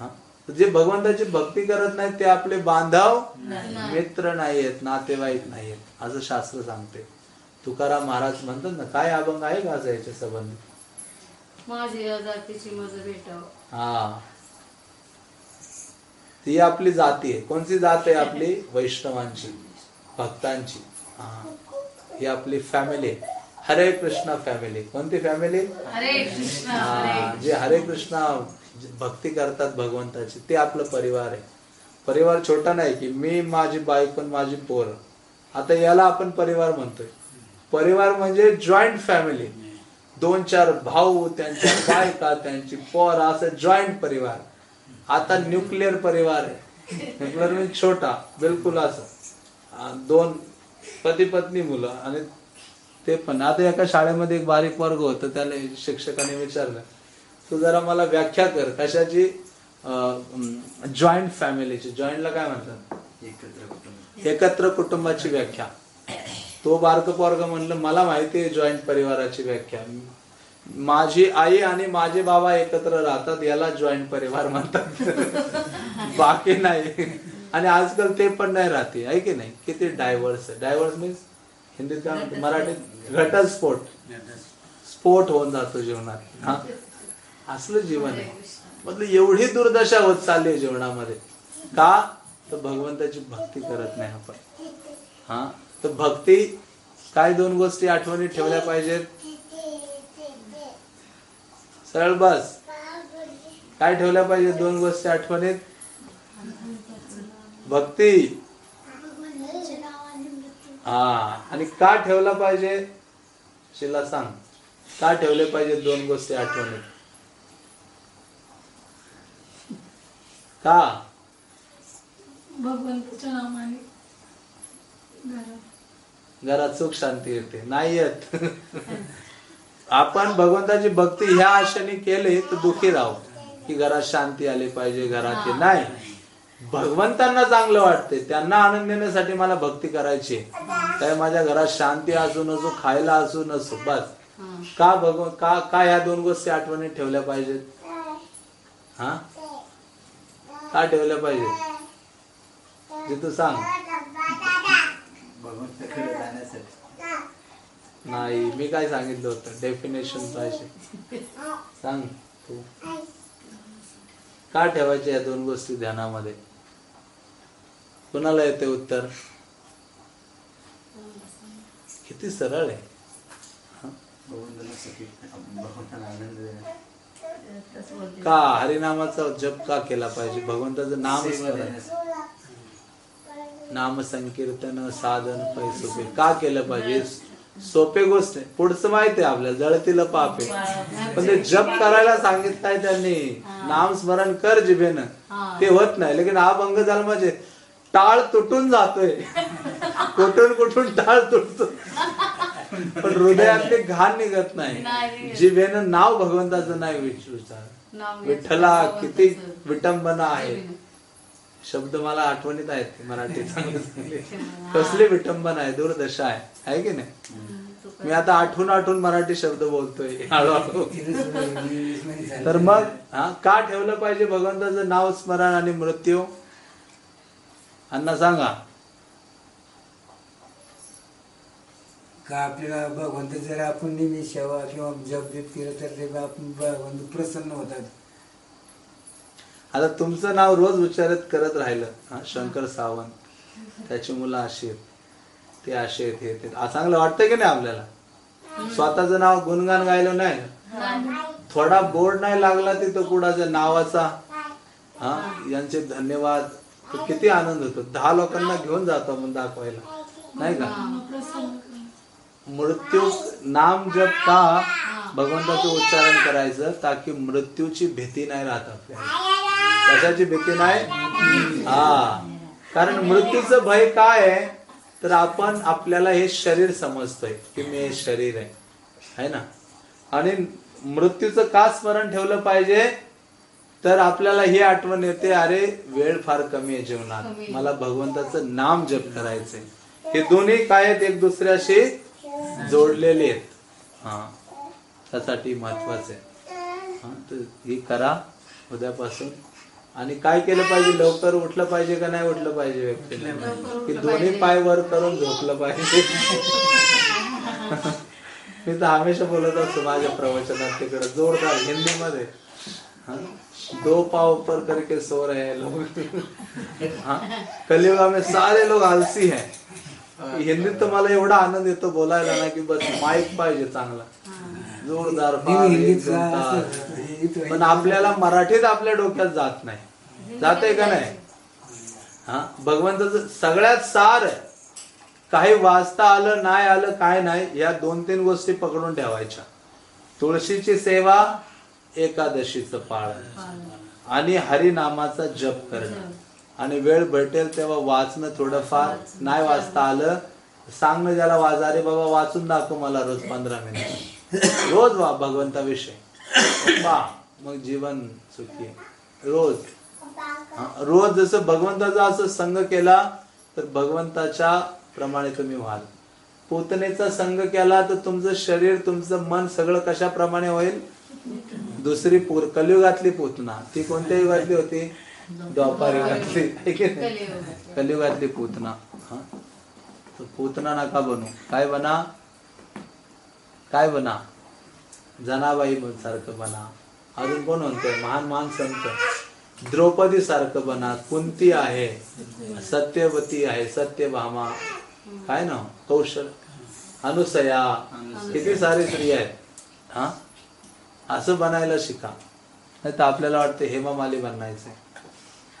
हा. जे भगवंताची भक्ती करत नाहीत ते आपले बांधव मित्र नाहीयेत नातेवाईक नाहीयेत असं शास्त्र सांगते. तुकाराम महाराज म्हणतात ना काय अभंग आहे का असं याच्या संबंधी माझी या जातीची माझं भेटावं. हा. ती आपली जाती आहे. कोणती जात आहे आपली? वैष्णवांची भक्तांची. हा. ही आपली फॅमिली आहे. हरे कृष्ण फॅमिली कोणती फॅमिली हरे कृष्ण हा, जे हरे कृष्ण भक्ती करतात भगवंताची ते आपलं परिवार आहे. परिवार छोटा नाही की मी माझी बायको माझी पोर. आता याला आपण परिवार म्हणतोय. परिवार म्हणजे जॉईंट फॅमिली दोन चार भाऊ त्यांच्या बायका त्यांची पोर असं जॉईंट परिवार. आता न्यूक्लिअर परिवार आहे. न्यूक्लिअर म्हणजे छोटा बिलकुल असं. दोन पती पत्नी मुलं आणि ते पण. आता एका शाळेमध्ये एक बारीक वर्ग होतं त्याला शिक्षकाने विचारलं तू जरा मला व्याख्या कर कशाची जॉईंट फॅमिलीची जॉईंटला काय म्हणतात? एकत्र कुटुंब. एकत्र कुटुंबाची व्याख्या. तो बारक पोरग म्हणलं मला माहिती आहे जॉईंट परिवाराची व्याख्या. माझी आई आणि माझे बाबा एकत्र राहतात याला जॉईंट परिवार म्हणतात. <laughs> बाकी नाही. आणि आजकाल ते पण नाही राहते आहे की नाही? किती डायव्हर्स आहे. डायव्हर्स मीन्स हिंदीत काय म्हणतो मराठीत घटस्फोट. स्फोट होऊन जातो जीवनात. हा? असलं जीवन आहे. मतलब एवढी दुर्दशा होत चालली आहे जीवनामध्ये. का? तर भगवंताची भक्ती करत नाही आपण. हा? तर भक्ती काय दोन गोष्टी आठवणी ठेवल्या पाहिजेत? सरळ बस. काय ठेवल्या पाहिजे दोन गोष्टी आठवणीत? भक्ती. हा आणि का ठेवला पाहिजे? शिला सांग. का ठेवले पाहिजे दोन गोष्टी आठवणीत? का? भगवंताच्या नामाने घरात सुख शांती येते. नाही येत. आपण भगवंताची भक्ती ह्या आशेने केली तर दुखी राहू. की घरात शांती आली पाहिजे घरात नाही. भगवंतांना चांगलं वाटते त्यांना आनंद देण्यासाठी मला भक्ती करायची आहे. काय माझ्या घरात शांती असू नसो खायला असू नसो बस. का भगव का का ह्या दोन गोष्टी आठवणीत ठेवल्या पाहिजेत? हा? का ठेवल्या पाहिजेत? जे तू सांग भगवंताकडे जाण्यासाठी नाही मी काय सांगितलं होतं? डेफिनेशन पाहिजे. सांग तू. का ठेवायचे या दोन गोष्टी ध्यानामध्ये? कुणाला येते उत्तर? किती सरळ आहे. का हरिनामाचा जप का केला पाहिजे? भगवंताचं देण्यासाठी. नाम संकीर्तन साधन पैसोपे का केलं पाहिजे? सोपे गोष्ट आहे. पुढचं माहिती आहे आपल्याला. जळतील पाप आहे. पण ते जप करायला सांगितलंय त्यांनी. नाम स्मरण कर जिभेनं. ते होत नाही. लेकिन हा भंग झाला म्हणजे टाळ तुटून जातोय. कुठून कुठून टाळ तुटतो. पण हृदयात ते घाण निघत नाही. जिभेनं नाव भगवंताचं नाही विचार. विठ्ठला. किती विटंबना आहे. शब्द मला आठवणीत आहेत ते मराठी <laughs> चांगले चांगले. कसली विटंबना आहे दुर्दशा आहे. आहे की नाही? मी आता आठवून आठवून मराठी शब्द बोलतोय. <laughs> हळूहळू तर मग हा का ठेवलं पाहिजे भगवंताचं नाव स्मरण आणि मृत्यू? अण्णा सांगा. का आपल्याला भगवंत जर आपण नेहमी सेवा किंवा जप बीप केलं तर ते आपण भगवंत प्रसन्न होतात. आता तुमचं नाव रोज उच्चारित करत राहिलं हा शंकर सावंत. त्याची मुलं अशी आहेत. ते असे आहेत हे ते चांगलं वाटतं की नाही आपल्याला? स्वतःचं नाव गुणगान गायलं नाही? थोडा बोर्ड नाही लागला तिथं कुणाच्या नावाचा? हा यांचे धन्यवाद. किती आनंद होतो. दहा लोकांना घेऊन जातो आपण दाखवायला. नाही का? मृत्यू नाम जप का भगवंताचं उच्चारण करायचं ताकी मृत्यूची भीती नाही राहत आपल्याला. कशाची भीती नाही? हा. कारण मृत्यूचं भय काय आहे? तर आपण आपल्याला हे शरीर समजतोय की मी हे शरीर आहे. है ना? आणि मृत्यूचं का स्मरण ठेवलं पाहिजे? तर आपल्याला ही आठवण येते अरे वेळ फार कमी आहे जीवनात. मला भगवंताचं नाम जप करायचंय. हे दोन्ही काय आहेत? एक दुसऱ्याशी जोडलेले आहेत. हा. त्यासाठी महत्त्वाचे आहे. हा, तर ही करा. उद्यापासून आणि काय केलं पाहिजे? लवकर उठलं पाहिजे का नाही उठलं पाहिजे व्यक्तीने की दोन्ही. पाय वर करून झोपलं पाहिजे? मी तर हमेशा बोलत असतो माझ्या प्रवचनात तिकडे जोरदार हिंदीमध्ये? दो पाव ऊपर करके सो रहे हैं लोग. कलियुगा में सारे लोग आलसी हैं. हिंदीत तर मला एवढा आनंद येतो बोलायला ना की बस माईक पाहिजे चांगला. जोरदार पण आपल्याला मराठीत आपल्या डोक्यात जात नाही. जाते का नाही? हा? भगवंताचं सगळ्यात सार आहे. काही वाचता आलं नाही आलं काय नाही या दोन तीन गोष्टी पकडून ठेवायच्या. तुळशीची सेवा एकादशीचं पाळण आणि हरिनामाचा जप करणं. आणि वेळ भेटेल तेव्हा वाचणं थोडंफार. नाही वाचता आलं सांगणं ज्याला वाजारे बाबा वाचून दाखव मला रोज पंधरा मिनिट. <coughs> रोज वा भगवंताविषयी. वा मग जीवन सुखी. आहे. रोज रोज जसं भगवंताचा असं संघ केला तर भगवंताच्या प्रमाणे तुम्ही व्हाल. पोतनेचा संघ केला तर तुमचं शरीर तुमचं मन सगळं कशाप्रमाणे होईल? दुसरी पूर कलियुगातली पूतना. ती कोणत्या युगातली होती? द्वापार युगातली कलियुगातली. पूतना. हा. पूतना नका बनू. काय बना? काय बना? जनाबाई सारखं बना. अजून कोण म्हणतोय? महान महान संत द्रौपदी सारखं बना. कुंती आहे. सत्यवती आहे. सत्यभामा. काय ना कौशल. अनुसया. किती सारे स्त्रिया आहेत? हा? असं बनायला शिका. नाही तर आपल्याला वाटतं हेमा माली बनायचंय.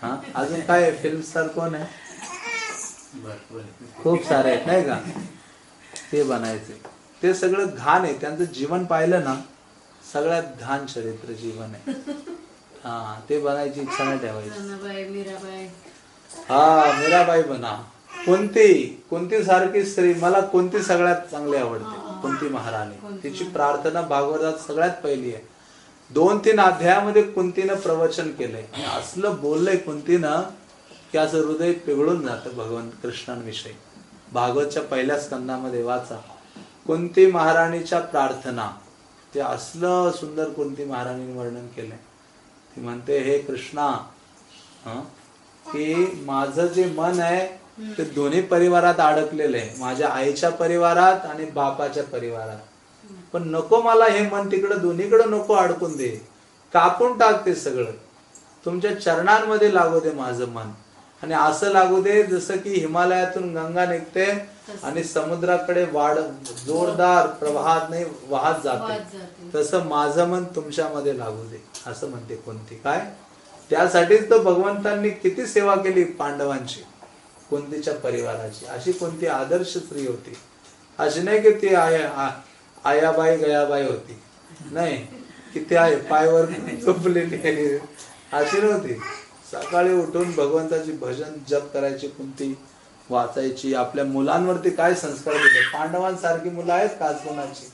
हा? अजून काय फिल्म स्टार कोण आहे? खूप सारे आहेत नाही का? ते बनायचे ते सगळं घाण आहे. त्यांचं जीवन पाहिलं ना सगळ्यात घाण चरित्र जीवन आहे. हा ते बनायची इच्छा नाही ठेवायची. हा मीराबाई बना. कोणती कोणती सारखी स्त्री मला कोणती सगळ्यात चांगली आवडते? कोणती महाराणी? तिची प्रार्थना भागवतात सगळ्यात पहिली आहे. दोन तीन अध्यायामध्ये कुंतीनं प्रवचन केलंय. असलं बोललंय कुंतीनं की असं हृदय पिघळून जातं भगवान कृष्णांविषयी. भागवतच्या पहिल्या स्कंदामध्ये वाचा. कुंती महाराणीच्या प्रार्थना? ते असलं सुंदर कुंती महाराणीने वर्णन केलंय. ती म्हणते हे कृष्णा की माझं जे मन आहे ते दोन्ही परिवारात अडकलेलं आहे. माझ्या आईच्या परिवारात आणि बापाच्या परिवारात. पण नको मला हे मन तिकडं दोन्हीकडे नको अडकून दे. कापून टाक ते सगळं. तुमच्या चरणांमध्ये लागू दे माझं मन. आणि असं लागू दे जसं की हिमालयातून गंगा निघते आणि समुद्राकडे वाढ जोरदार प्रवाहात नाही वाहत जाते. तसं माझं मन तुमच्यामध्ये लागू दे असं म्हणते कोणती. काय? त्यासाठीच तर भगवंतांनी किती सेवा केली पांडवांची कुंतीच्या परिवाराची. अशी कोणती आदर्श स्त्री होती. अशी नाही की ती आया आयाबाई गयाबाई होती. नाही. की ती आहे पायवर झोपलेली अशी नव्हती. सकाळी उठून भगवंताची भजन जप करायची कुंती वाचायची आपल्या मुलांवरती काय संस्कार दिले? पांडवांसारखी मुलं आहेत का कोणाची?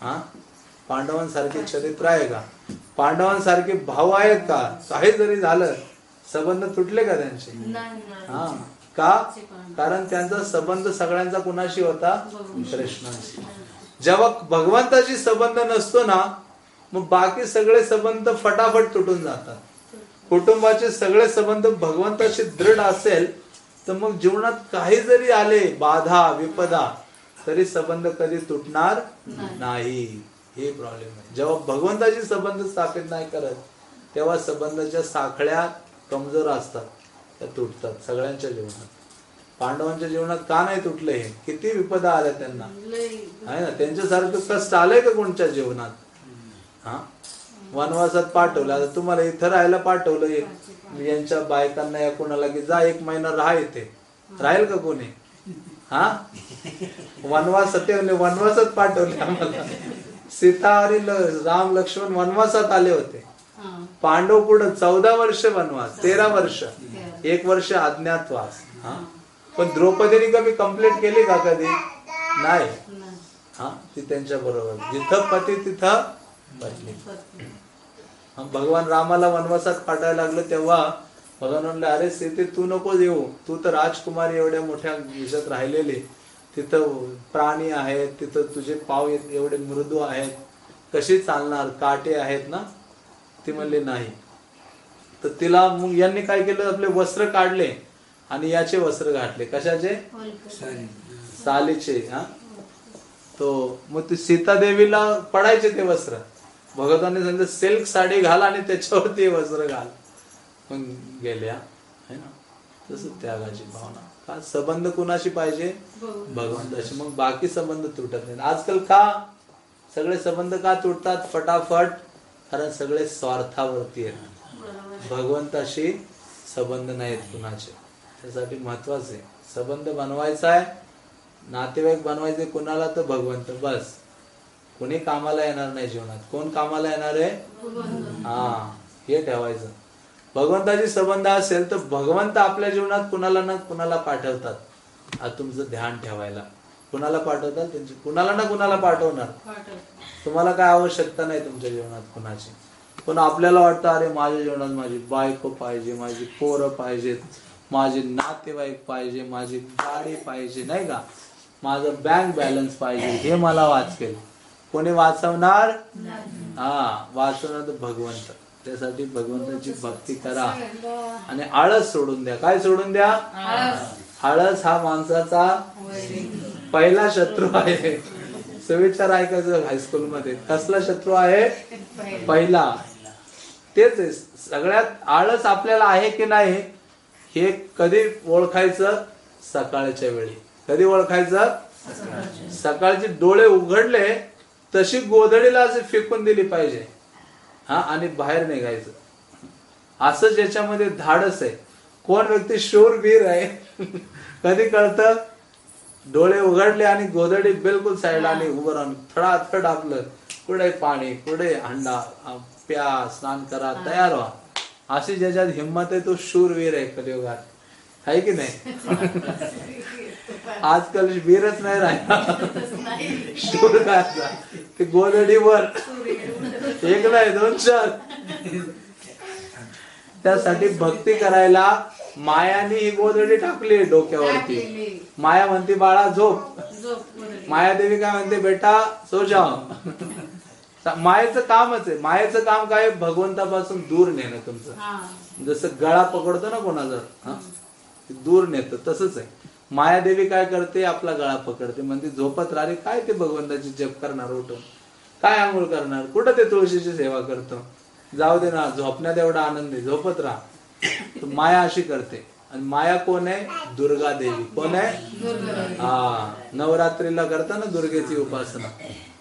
हा? पांडवांसारखे चरित्र आहे का? पांडवांसारखे भाऊ आहेत का? काही जरी झालं संबंध तुटले का त्यांचे? हा? का? कारण त्यांचा संबंध सगळ्यांचा कुणाशी होता? कृष्णाशी. जेव्हा भगवंताशी संबंध नसतो ना मग बाकी सगळे संबंध फटाफट तुटून जातात. कुटुंबाचे सगळे संबंध भगवंताशी दृढ असेल तर मग जीवनात काही जरी आले बाधा विपदा तरी संबंध कधी तुटणार नाही. हे प्रॉब्लेम आहे. जेव्हा भगवंताशी संबंध स्थापित नाही करत तेव्हा संबंधाच्या साखळ्या कमजोर असतात. त्या तुटतात सगळ्यांच्या जीवनात. पांडवांच्या जीवनात का नाही तुटले हे? किती विपदा आल्या त्यांना? आहे ना? त्यांच्यासारखं कष्ट आलंय का कोणत्या जीवनात? हा? वनवासात पाठवलं. आता तुम्हाला इथं राहायला पाठवलं यांच्या बायकांना या कोणाला की जा एक महिना राहा इथे. राहील का कोणी? हा? वनवास ते म्हणे, वनवासात पाठवले आम्हाला. सीता आणि राम लक्ष्मण वनवासात आले होते. पांडव पुढे चौदा वर्ष वनवास तेरा वर्ष. एक वर्ष अज्ञातवास हा? पण द्रौपदीने कमी कंप्लीट केली का कधी? नाही. हा? ती त्यांच्या बरोबर. जिथं पती तिथं पत्नी. भगवान रामाला वनवासात पाठायला लागलं तेव्हा भगवान म्हणले अरे सीते तू नको येऊ तू तर राजकुमारी एवढ्या मोठ्या विषयात राहिलेली. तिथं प्राणी आहेत तिथं तुझे पाव एवढे मृदू आहेत. कशी चालणार? काटे आहेत ना? ती म्हणली नाही. तर तिला मग यांनी काय केलं? आपले वस्त्र काढले आणि याचे वस्त्र घातले. कशाचे. सालीचे हा. तो मग ती सीता देवीला पडायचे ते वस्त्र. भगवतांनी सांगितलं सिल्क साडी घाल आणि त्याच्यावरती वस्त्र घाल. मग गेल्या है ना? तसं त्यागाची भावना. का संबंध कुणाशी पाहिजे? भगवंताशी. मग बाकी संबंध तुटत नाहीत. आजकाल का? सगळे संबंध का तुटतात? फटाफट. कारण सगळे स्वार्थावरती आहेत. भगवंताशी संबंध नाहीत कुणाचे. त्यासाठी महत्त्वाचे आहे. संबंध बनवायचा आहे नातेवाईक बनवायचे कुणाला तर भगवंत. बस. कोणी कामाला येणार नाही जीवनात. कोण कामाला येणार आहे? हा हे ठेवायचं. भगवंताची संबंध असेल तर भगवंत आपल्या जीवनात कुणाला ना कुणाला पाठवतात. तुमचं ध्यान ठेवायला. कुणाला पाठवतात? त्यांची कुणाला ना कुणाला पाठवणार. तुम्हाला काय आवश्यकता नाही तुमच्या जीवनात कुणाची. पण आपल्याला वाटतं अरे माझ्या जीवनात माझी बायको पाहिजे माझी पोरं पाहिजेत माझे नातेवाईक पाहिजे माझी गाडी पाहिजे नाही का? माझं बँक बॅलन्स पाहिजे हे मला वाचेल कोणी वाचवणार? हा वाचवणार तर भगवंत. त्यासाठी भगवंताची भक्ती करा. आणि आळस सोडून द्या. काय सोडून द्या? आळस. हा माणसाचा पहिला शत्रू आहे. सुविचार ऐकायचं हायस्कूल मध्ये. कसला शत्रू आहे? पहिला. तेच आहे. सगळ्यात आळस आपल्याला आहे की नाही हे कधी ओळखायचं? सकाळच्या वेळी. कधी ओळखायचं? सकाळचे डोळे उघडले तशी गोधडीला असे फेकून दिली पाहिजे. हा आणि बाहेर निघायचं. असं ज्याच्यामध्ये धाडस आहे. कोण व्यक्ती शूरवीर आहे? <laughs> कधी कळतं? डोळे उघडले आणि गोधडी बिलकुल साईडला आणि उभं राहून थडाथड आपलं. कुठे पाणी कुठे अंडा अं, प्या स्नान करा तयार व्हा. अशी ज्याच्यात हिंमत आहे तो शूरवीर आहे कलियुगात. आहे की नाही? <laughs> आजकाल वीरच नाही राहिला. शूर राहिला ते गोधडीवर. एक नाही दोन चार. त्यासाठी भक्ती करायला मायाने ही गोधडी टाकली डोक्यावरती. माया म्हणते बाळा झोप. मायादेवी काय म्हणते बेटा सो जाओ मायेचं कामच आहे. मायेचं काम काय? भगवंतापासून दूर नेणं तुमचं. जसं गळा पकडतो ना कोणाचा दूर नेतं तसंच आहे. मायादेवी काय करते? आपला गळा पकडते. म्हणते झोपत राहते काय ते भगवंताची जप करणार उठून? काय आंघोळ करणार? कुठं ते तुळशीची सेवा करतो? जाऊ दे ना झोपण्यात एवढा आनंद आहे. झोपत राहा. माया अशी करते. आणि माया कोण आहे? दुर्गा देवी. कोण आहे? हा. नवरात्रीला करता ना दुर्गेची उपासना.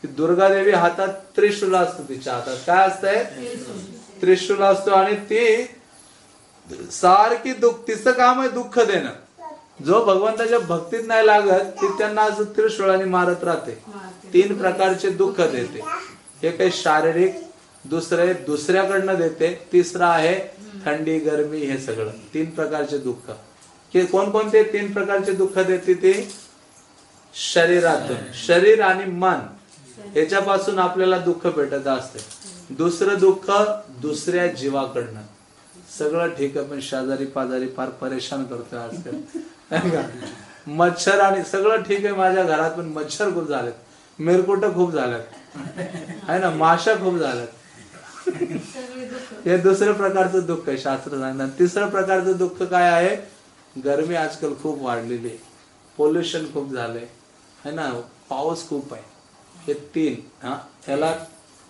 दुर्गा देवी हातात त्रिशूल असतो तिच्या हातात. काय असतंय? त्रिशूल असतो आणि ती सारखी दुःख तिचं काम आहे दुःख देणं. जो भगवंताच्या भक्तीत नाही लागत ती त्यांना असं त्रिशूळाने मारत राहते. तीन प्रकारचे दुःख देते. हे काही शारीरिक दुसरे दुसऱ्याकडनं देते तिसरं आहे थंडी गरमी हे सगळं. तीन प्रकारचे दुःख. की कोणकोणते तीन प्रकारचे दुःख देते ते? शरीरातून. शरीर आणि मन. याच्यापासून आपल्याला दुःख भेटत असते. दुसरं दुःख दुसऱ्या जीवाकडनं. सगळं ठीक आहे पण शेजारी पाजारी फार परेशान करतोय आजकाल? <laughs> मच्छर आणि सगळं ठीक आहे माझ्या घरात पण मच्छर खूप झालेत. मिरकुट खूप झाल्यात आहे ना? माशा खूप झाल्यात हे दुसऱ्या प्रकारचं दुःख आहे शास्त्र सांगतात. तिसरं प्रकारचं दुःख काय आहे? गरमी आजकाल खूप वाढलेली आहे. पोल्युशन खूप झालंय. है ना? पाऊस खूप आहे. हे तीन हा? याला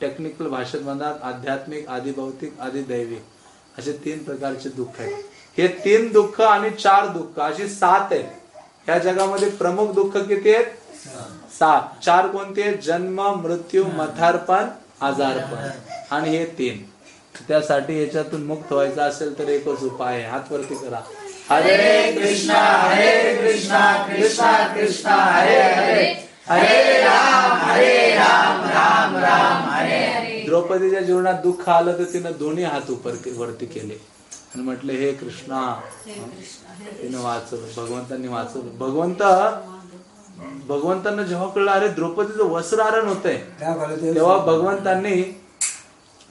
टेक्निकल भाषेत म्हणतात आध्यात्मिक आधी भौतिक आधी दैविक असे तीन प्रकारचे दुःख आहेत. हे तीन दुःख आणि चार दुःख अशी सात आहेत. या जगामध्ये प्रमुख दुःख किती आहेत? सात. चार कोणते आहेत? जन्म मृत्यू मथारपण आजारपण. आणि हे तीन. त्यासाठी याच्यातून मुक्त व्हायचं असेल तर एकच उपाय आहे. हात वरती करा. हरे कृष्णा हरे कृष्णा कृष्णा कृष्णा हरे हरे. हरे राम हरे राम राम राम हरे. द्रौपदीच्या जीवनात दुःख आलं तर तिनं दोन्ही हात उपर वरती केले. आणि म्हटले हे कृष्णा. तिनं वाचवलं भगवंतांनी वाचवलं. भगवंत भगवंतांना जेव्हा कळलं अरे द्रौपदीचं वस्त्रहरण होतंय. दाखवलं ते तेव्हा भगवंतांनी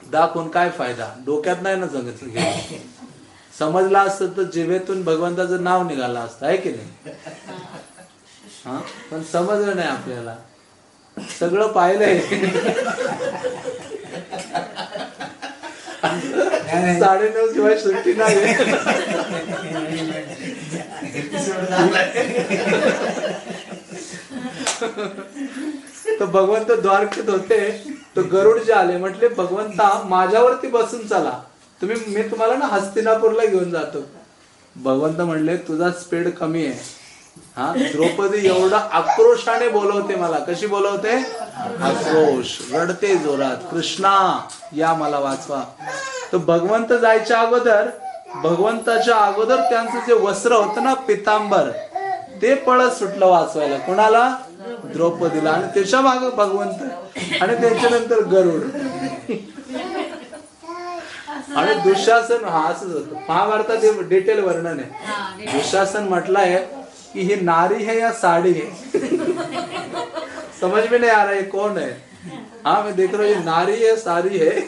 दाखवून काय फायदा? डोक्यात नाही ना जगत घेतलं समजला असतं तर जिभेतून भगवंताचं नाव निघालं असतं आहे की नाही? हा? पण समजलं नाही आपल्याला. सगळं पाहिलंय. <laughs> नाही. साडेनऊ शिवाय सुट्टी नाही तर भगवंत द्वारकेत होते. तर गरुड जे आले म्हटले भगवंता माझ्यावरती बसून चला. तुम्ही मी तुम्हाला ना हस्तिनापूरला घेऊन जातो. भगवंत म्हणले तुझा स्पीड कमी आहे. हा? द्रौपदी एवढा आक्रोशाने बोलवते मला. कशी बोलवते? आक्रोश. रडते जोरात. कृष्णा या मला वाचवा. तर भगवंत जायच्या अगोदर भगवंताच्या अगोदर त्यांचं जे वस्त्र होतं ना पितांबर ते पळत सुटलं वाचवायला. कोणाला? द्रौपदीला. आणि त्याच्यामागे भगवंत. आणि त्याच्यानंतर गरुड. आणि दुःशासन हा असंच होतं. महाभारतात डिटेल वर्णन आहे. दुःशासन म्हटलंय कि ये नारी है या साड़ी है? समझ में नहीं आ रहा है कौन है? हाँ मैं देख रहा हूँ ये नारी है साड़ी है?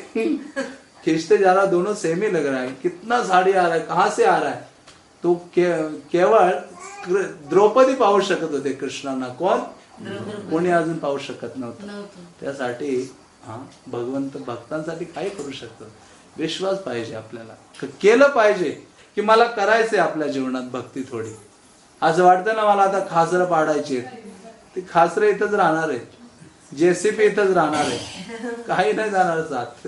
खींचते जा रहा दोनों सेम ही लग रहा है। कितना साड़ी आ रहा है कहाँ से आ रहा है? तो केवळ द्रौपदी पाहू शकत होते कृष्णांना। कोण कोणी अजून पाहू शकत नव्हतं. त्यासाठी हा भगवंत भक्तांसाठी काय करू शकतो. विश्वास पाहिजे आपल्याला. क- केलं पाहिजे की मला करायचंय आपल्या जीवनात भक्ती थोडी. असं वाटतं ना मला आता खासरं पाडायची ती खासरं इथंच राहणार आहे जेसीपी इथंच राहणार आहे काही नाही जाणार साथ.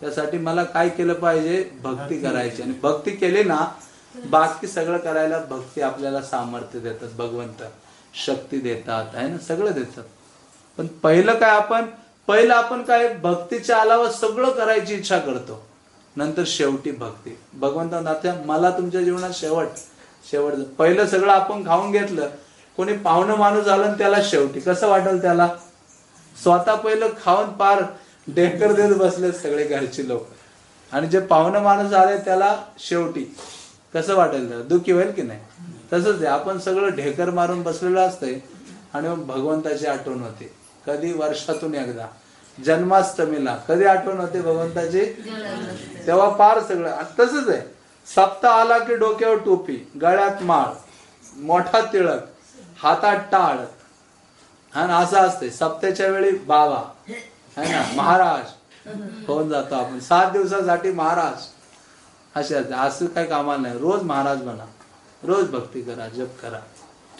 त्यासाठी मला काय केलं पाहिजे? भक्ती करायची. आणि भक्ती केली ना बाकी सगळं करायला भक्ती आपल्याला सामर्थ्य देतात भगवंत शक्ती देतात आहे ना? सगळं देतात. पण पहिलं काय आपण पहिलं आपण काय भक्तीच्या अलावा सगळं करायची इच्छा करतो. नंतर शेवटी भक्ती. भगवंता नात्या मला तुमच्या जीवनात शेवट शेवट पहिलं सगळं आपण खाऊन घेतलं. कोणी पाहुणं माणूस आलं त्याला शेवटी. कसं वाटेल त्याला? स्वतः पहिलं खाऊन पार डेकर देत बसले सगळे घरचे लोक. आणि जे पाहुणं माणूस आले त्याला शेवटी. कसं वाटेल त्याला? दुःखी होईल की नाही? तसंच आहे. आपण सगळं ढेकर मारून बसलेलं असतंय आणि मग भगवंताची आठवण होते. कधी वर्षातून एकदा. जन्माष्टमीला कधी आठवण होते भगवंताची? तेव्हा पार सगळं. तसंच आहे. सप्ताह आला की डोक्यावर टोपी गळ्यात माळ मोठा तिळक हातात टाळ. आणि असं असते सप्त्याच्या वेळी बाबा. है ना महाराज. होऊन जातो आपण. सात दिवसासाठी महाराज. असे असते. असं काही कामाला नाही. रोज महाराज बना. रोज भक्ती करा जप करा.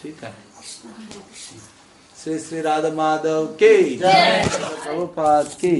ठीक आहे. श्री श्री राधा माधव के प्रभुपाद की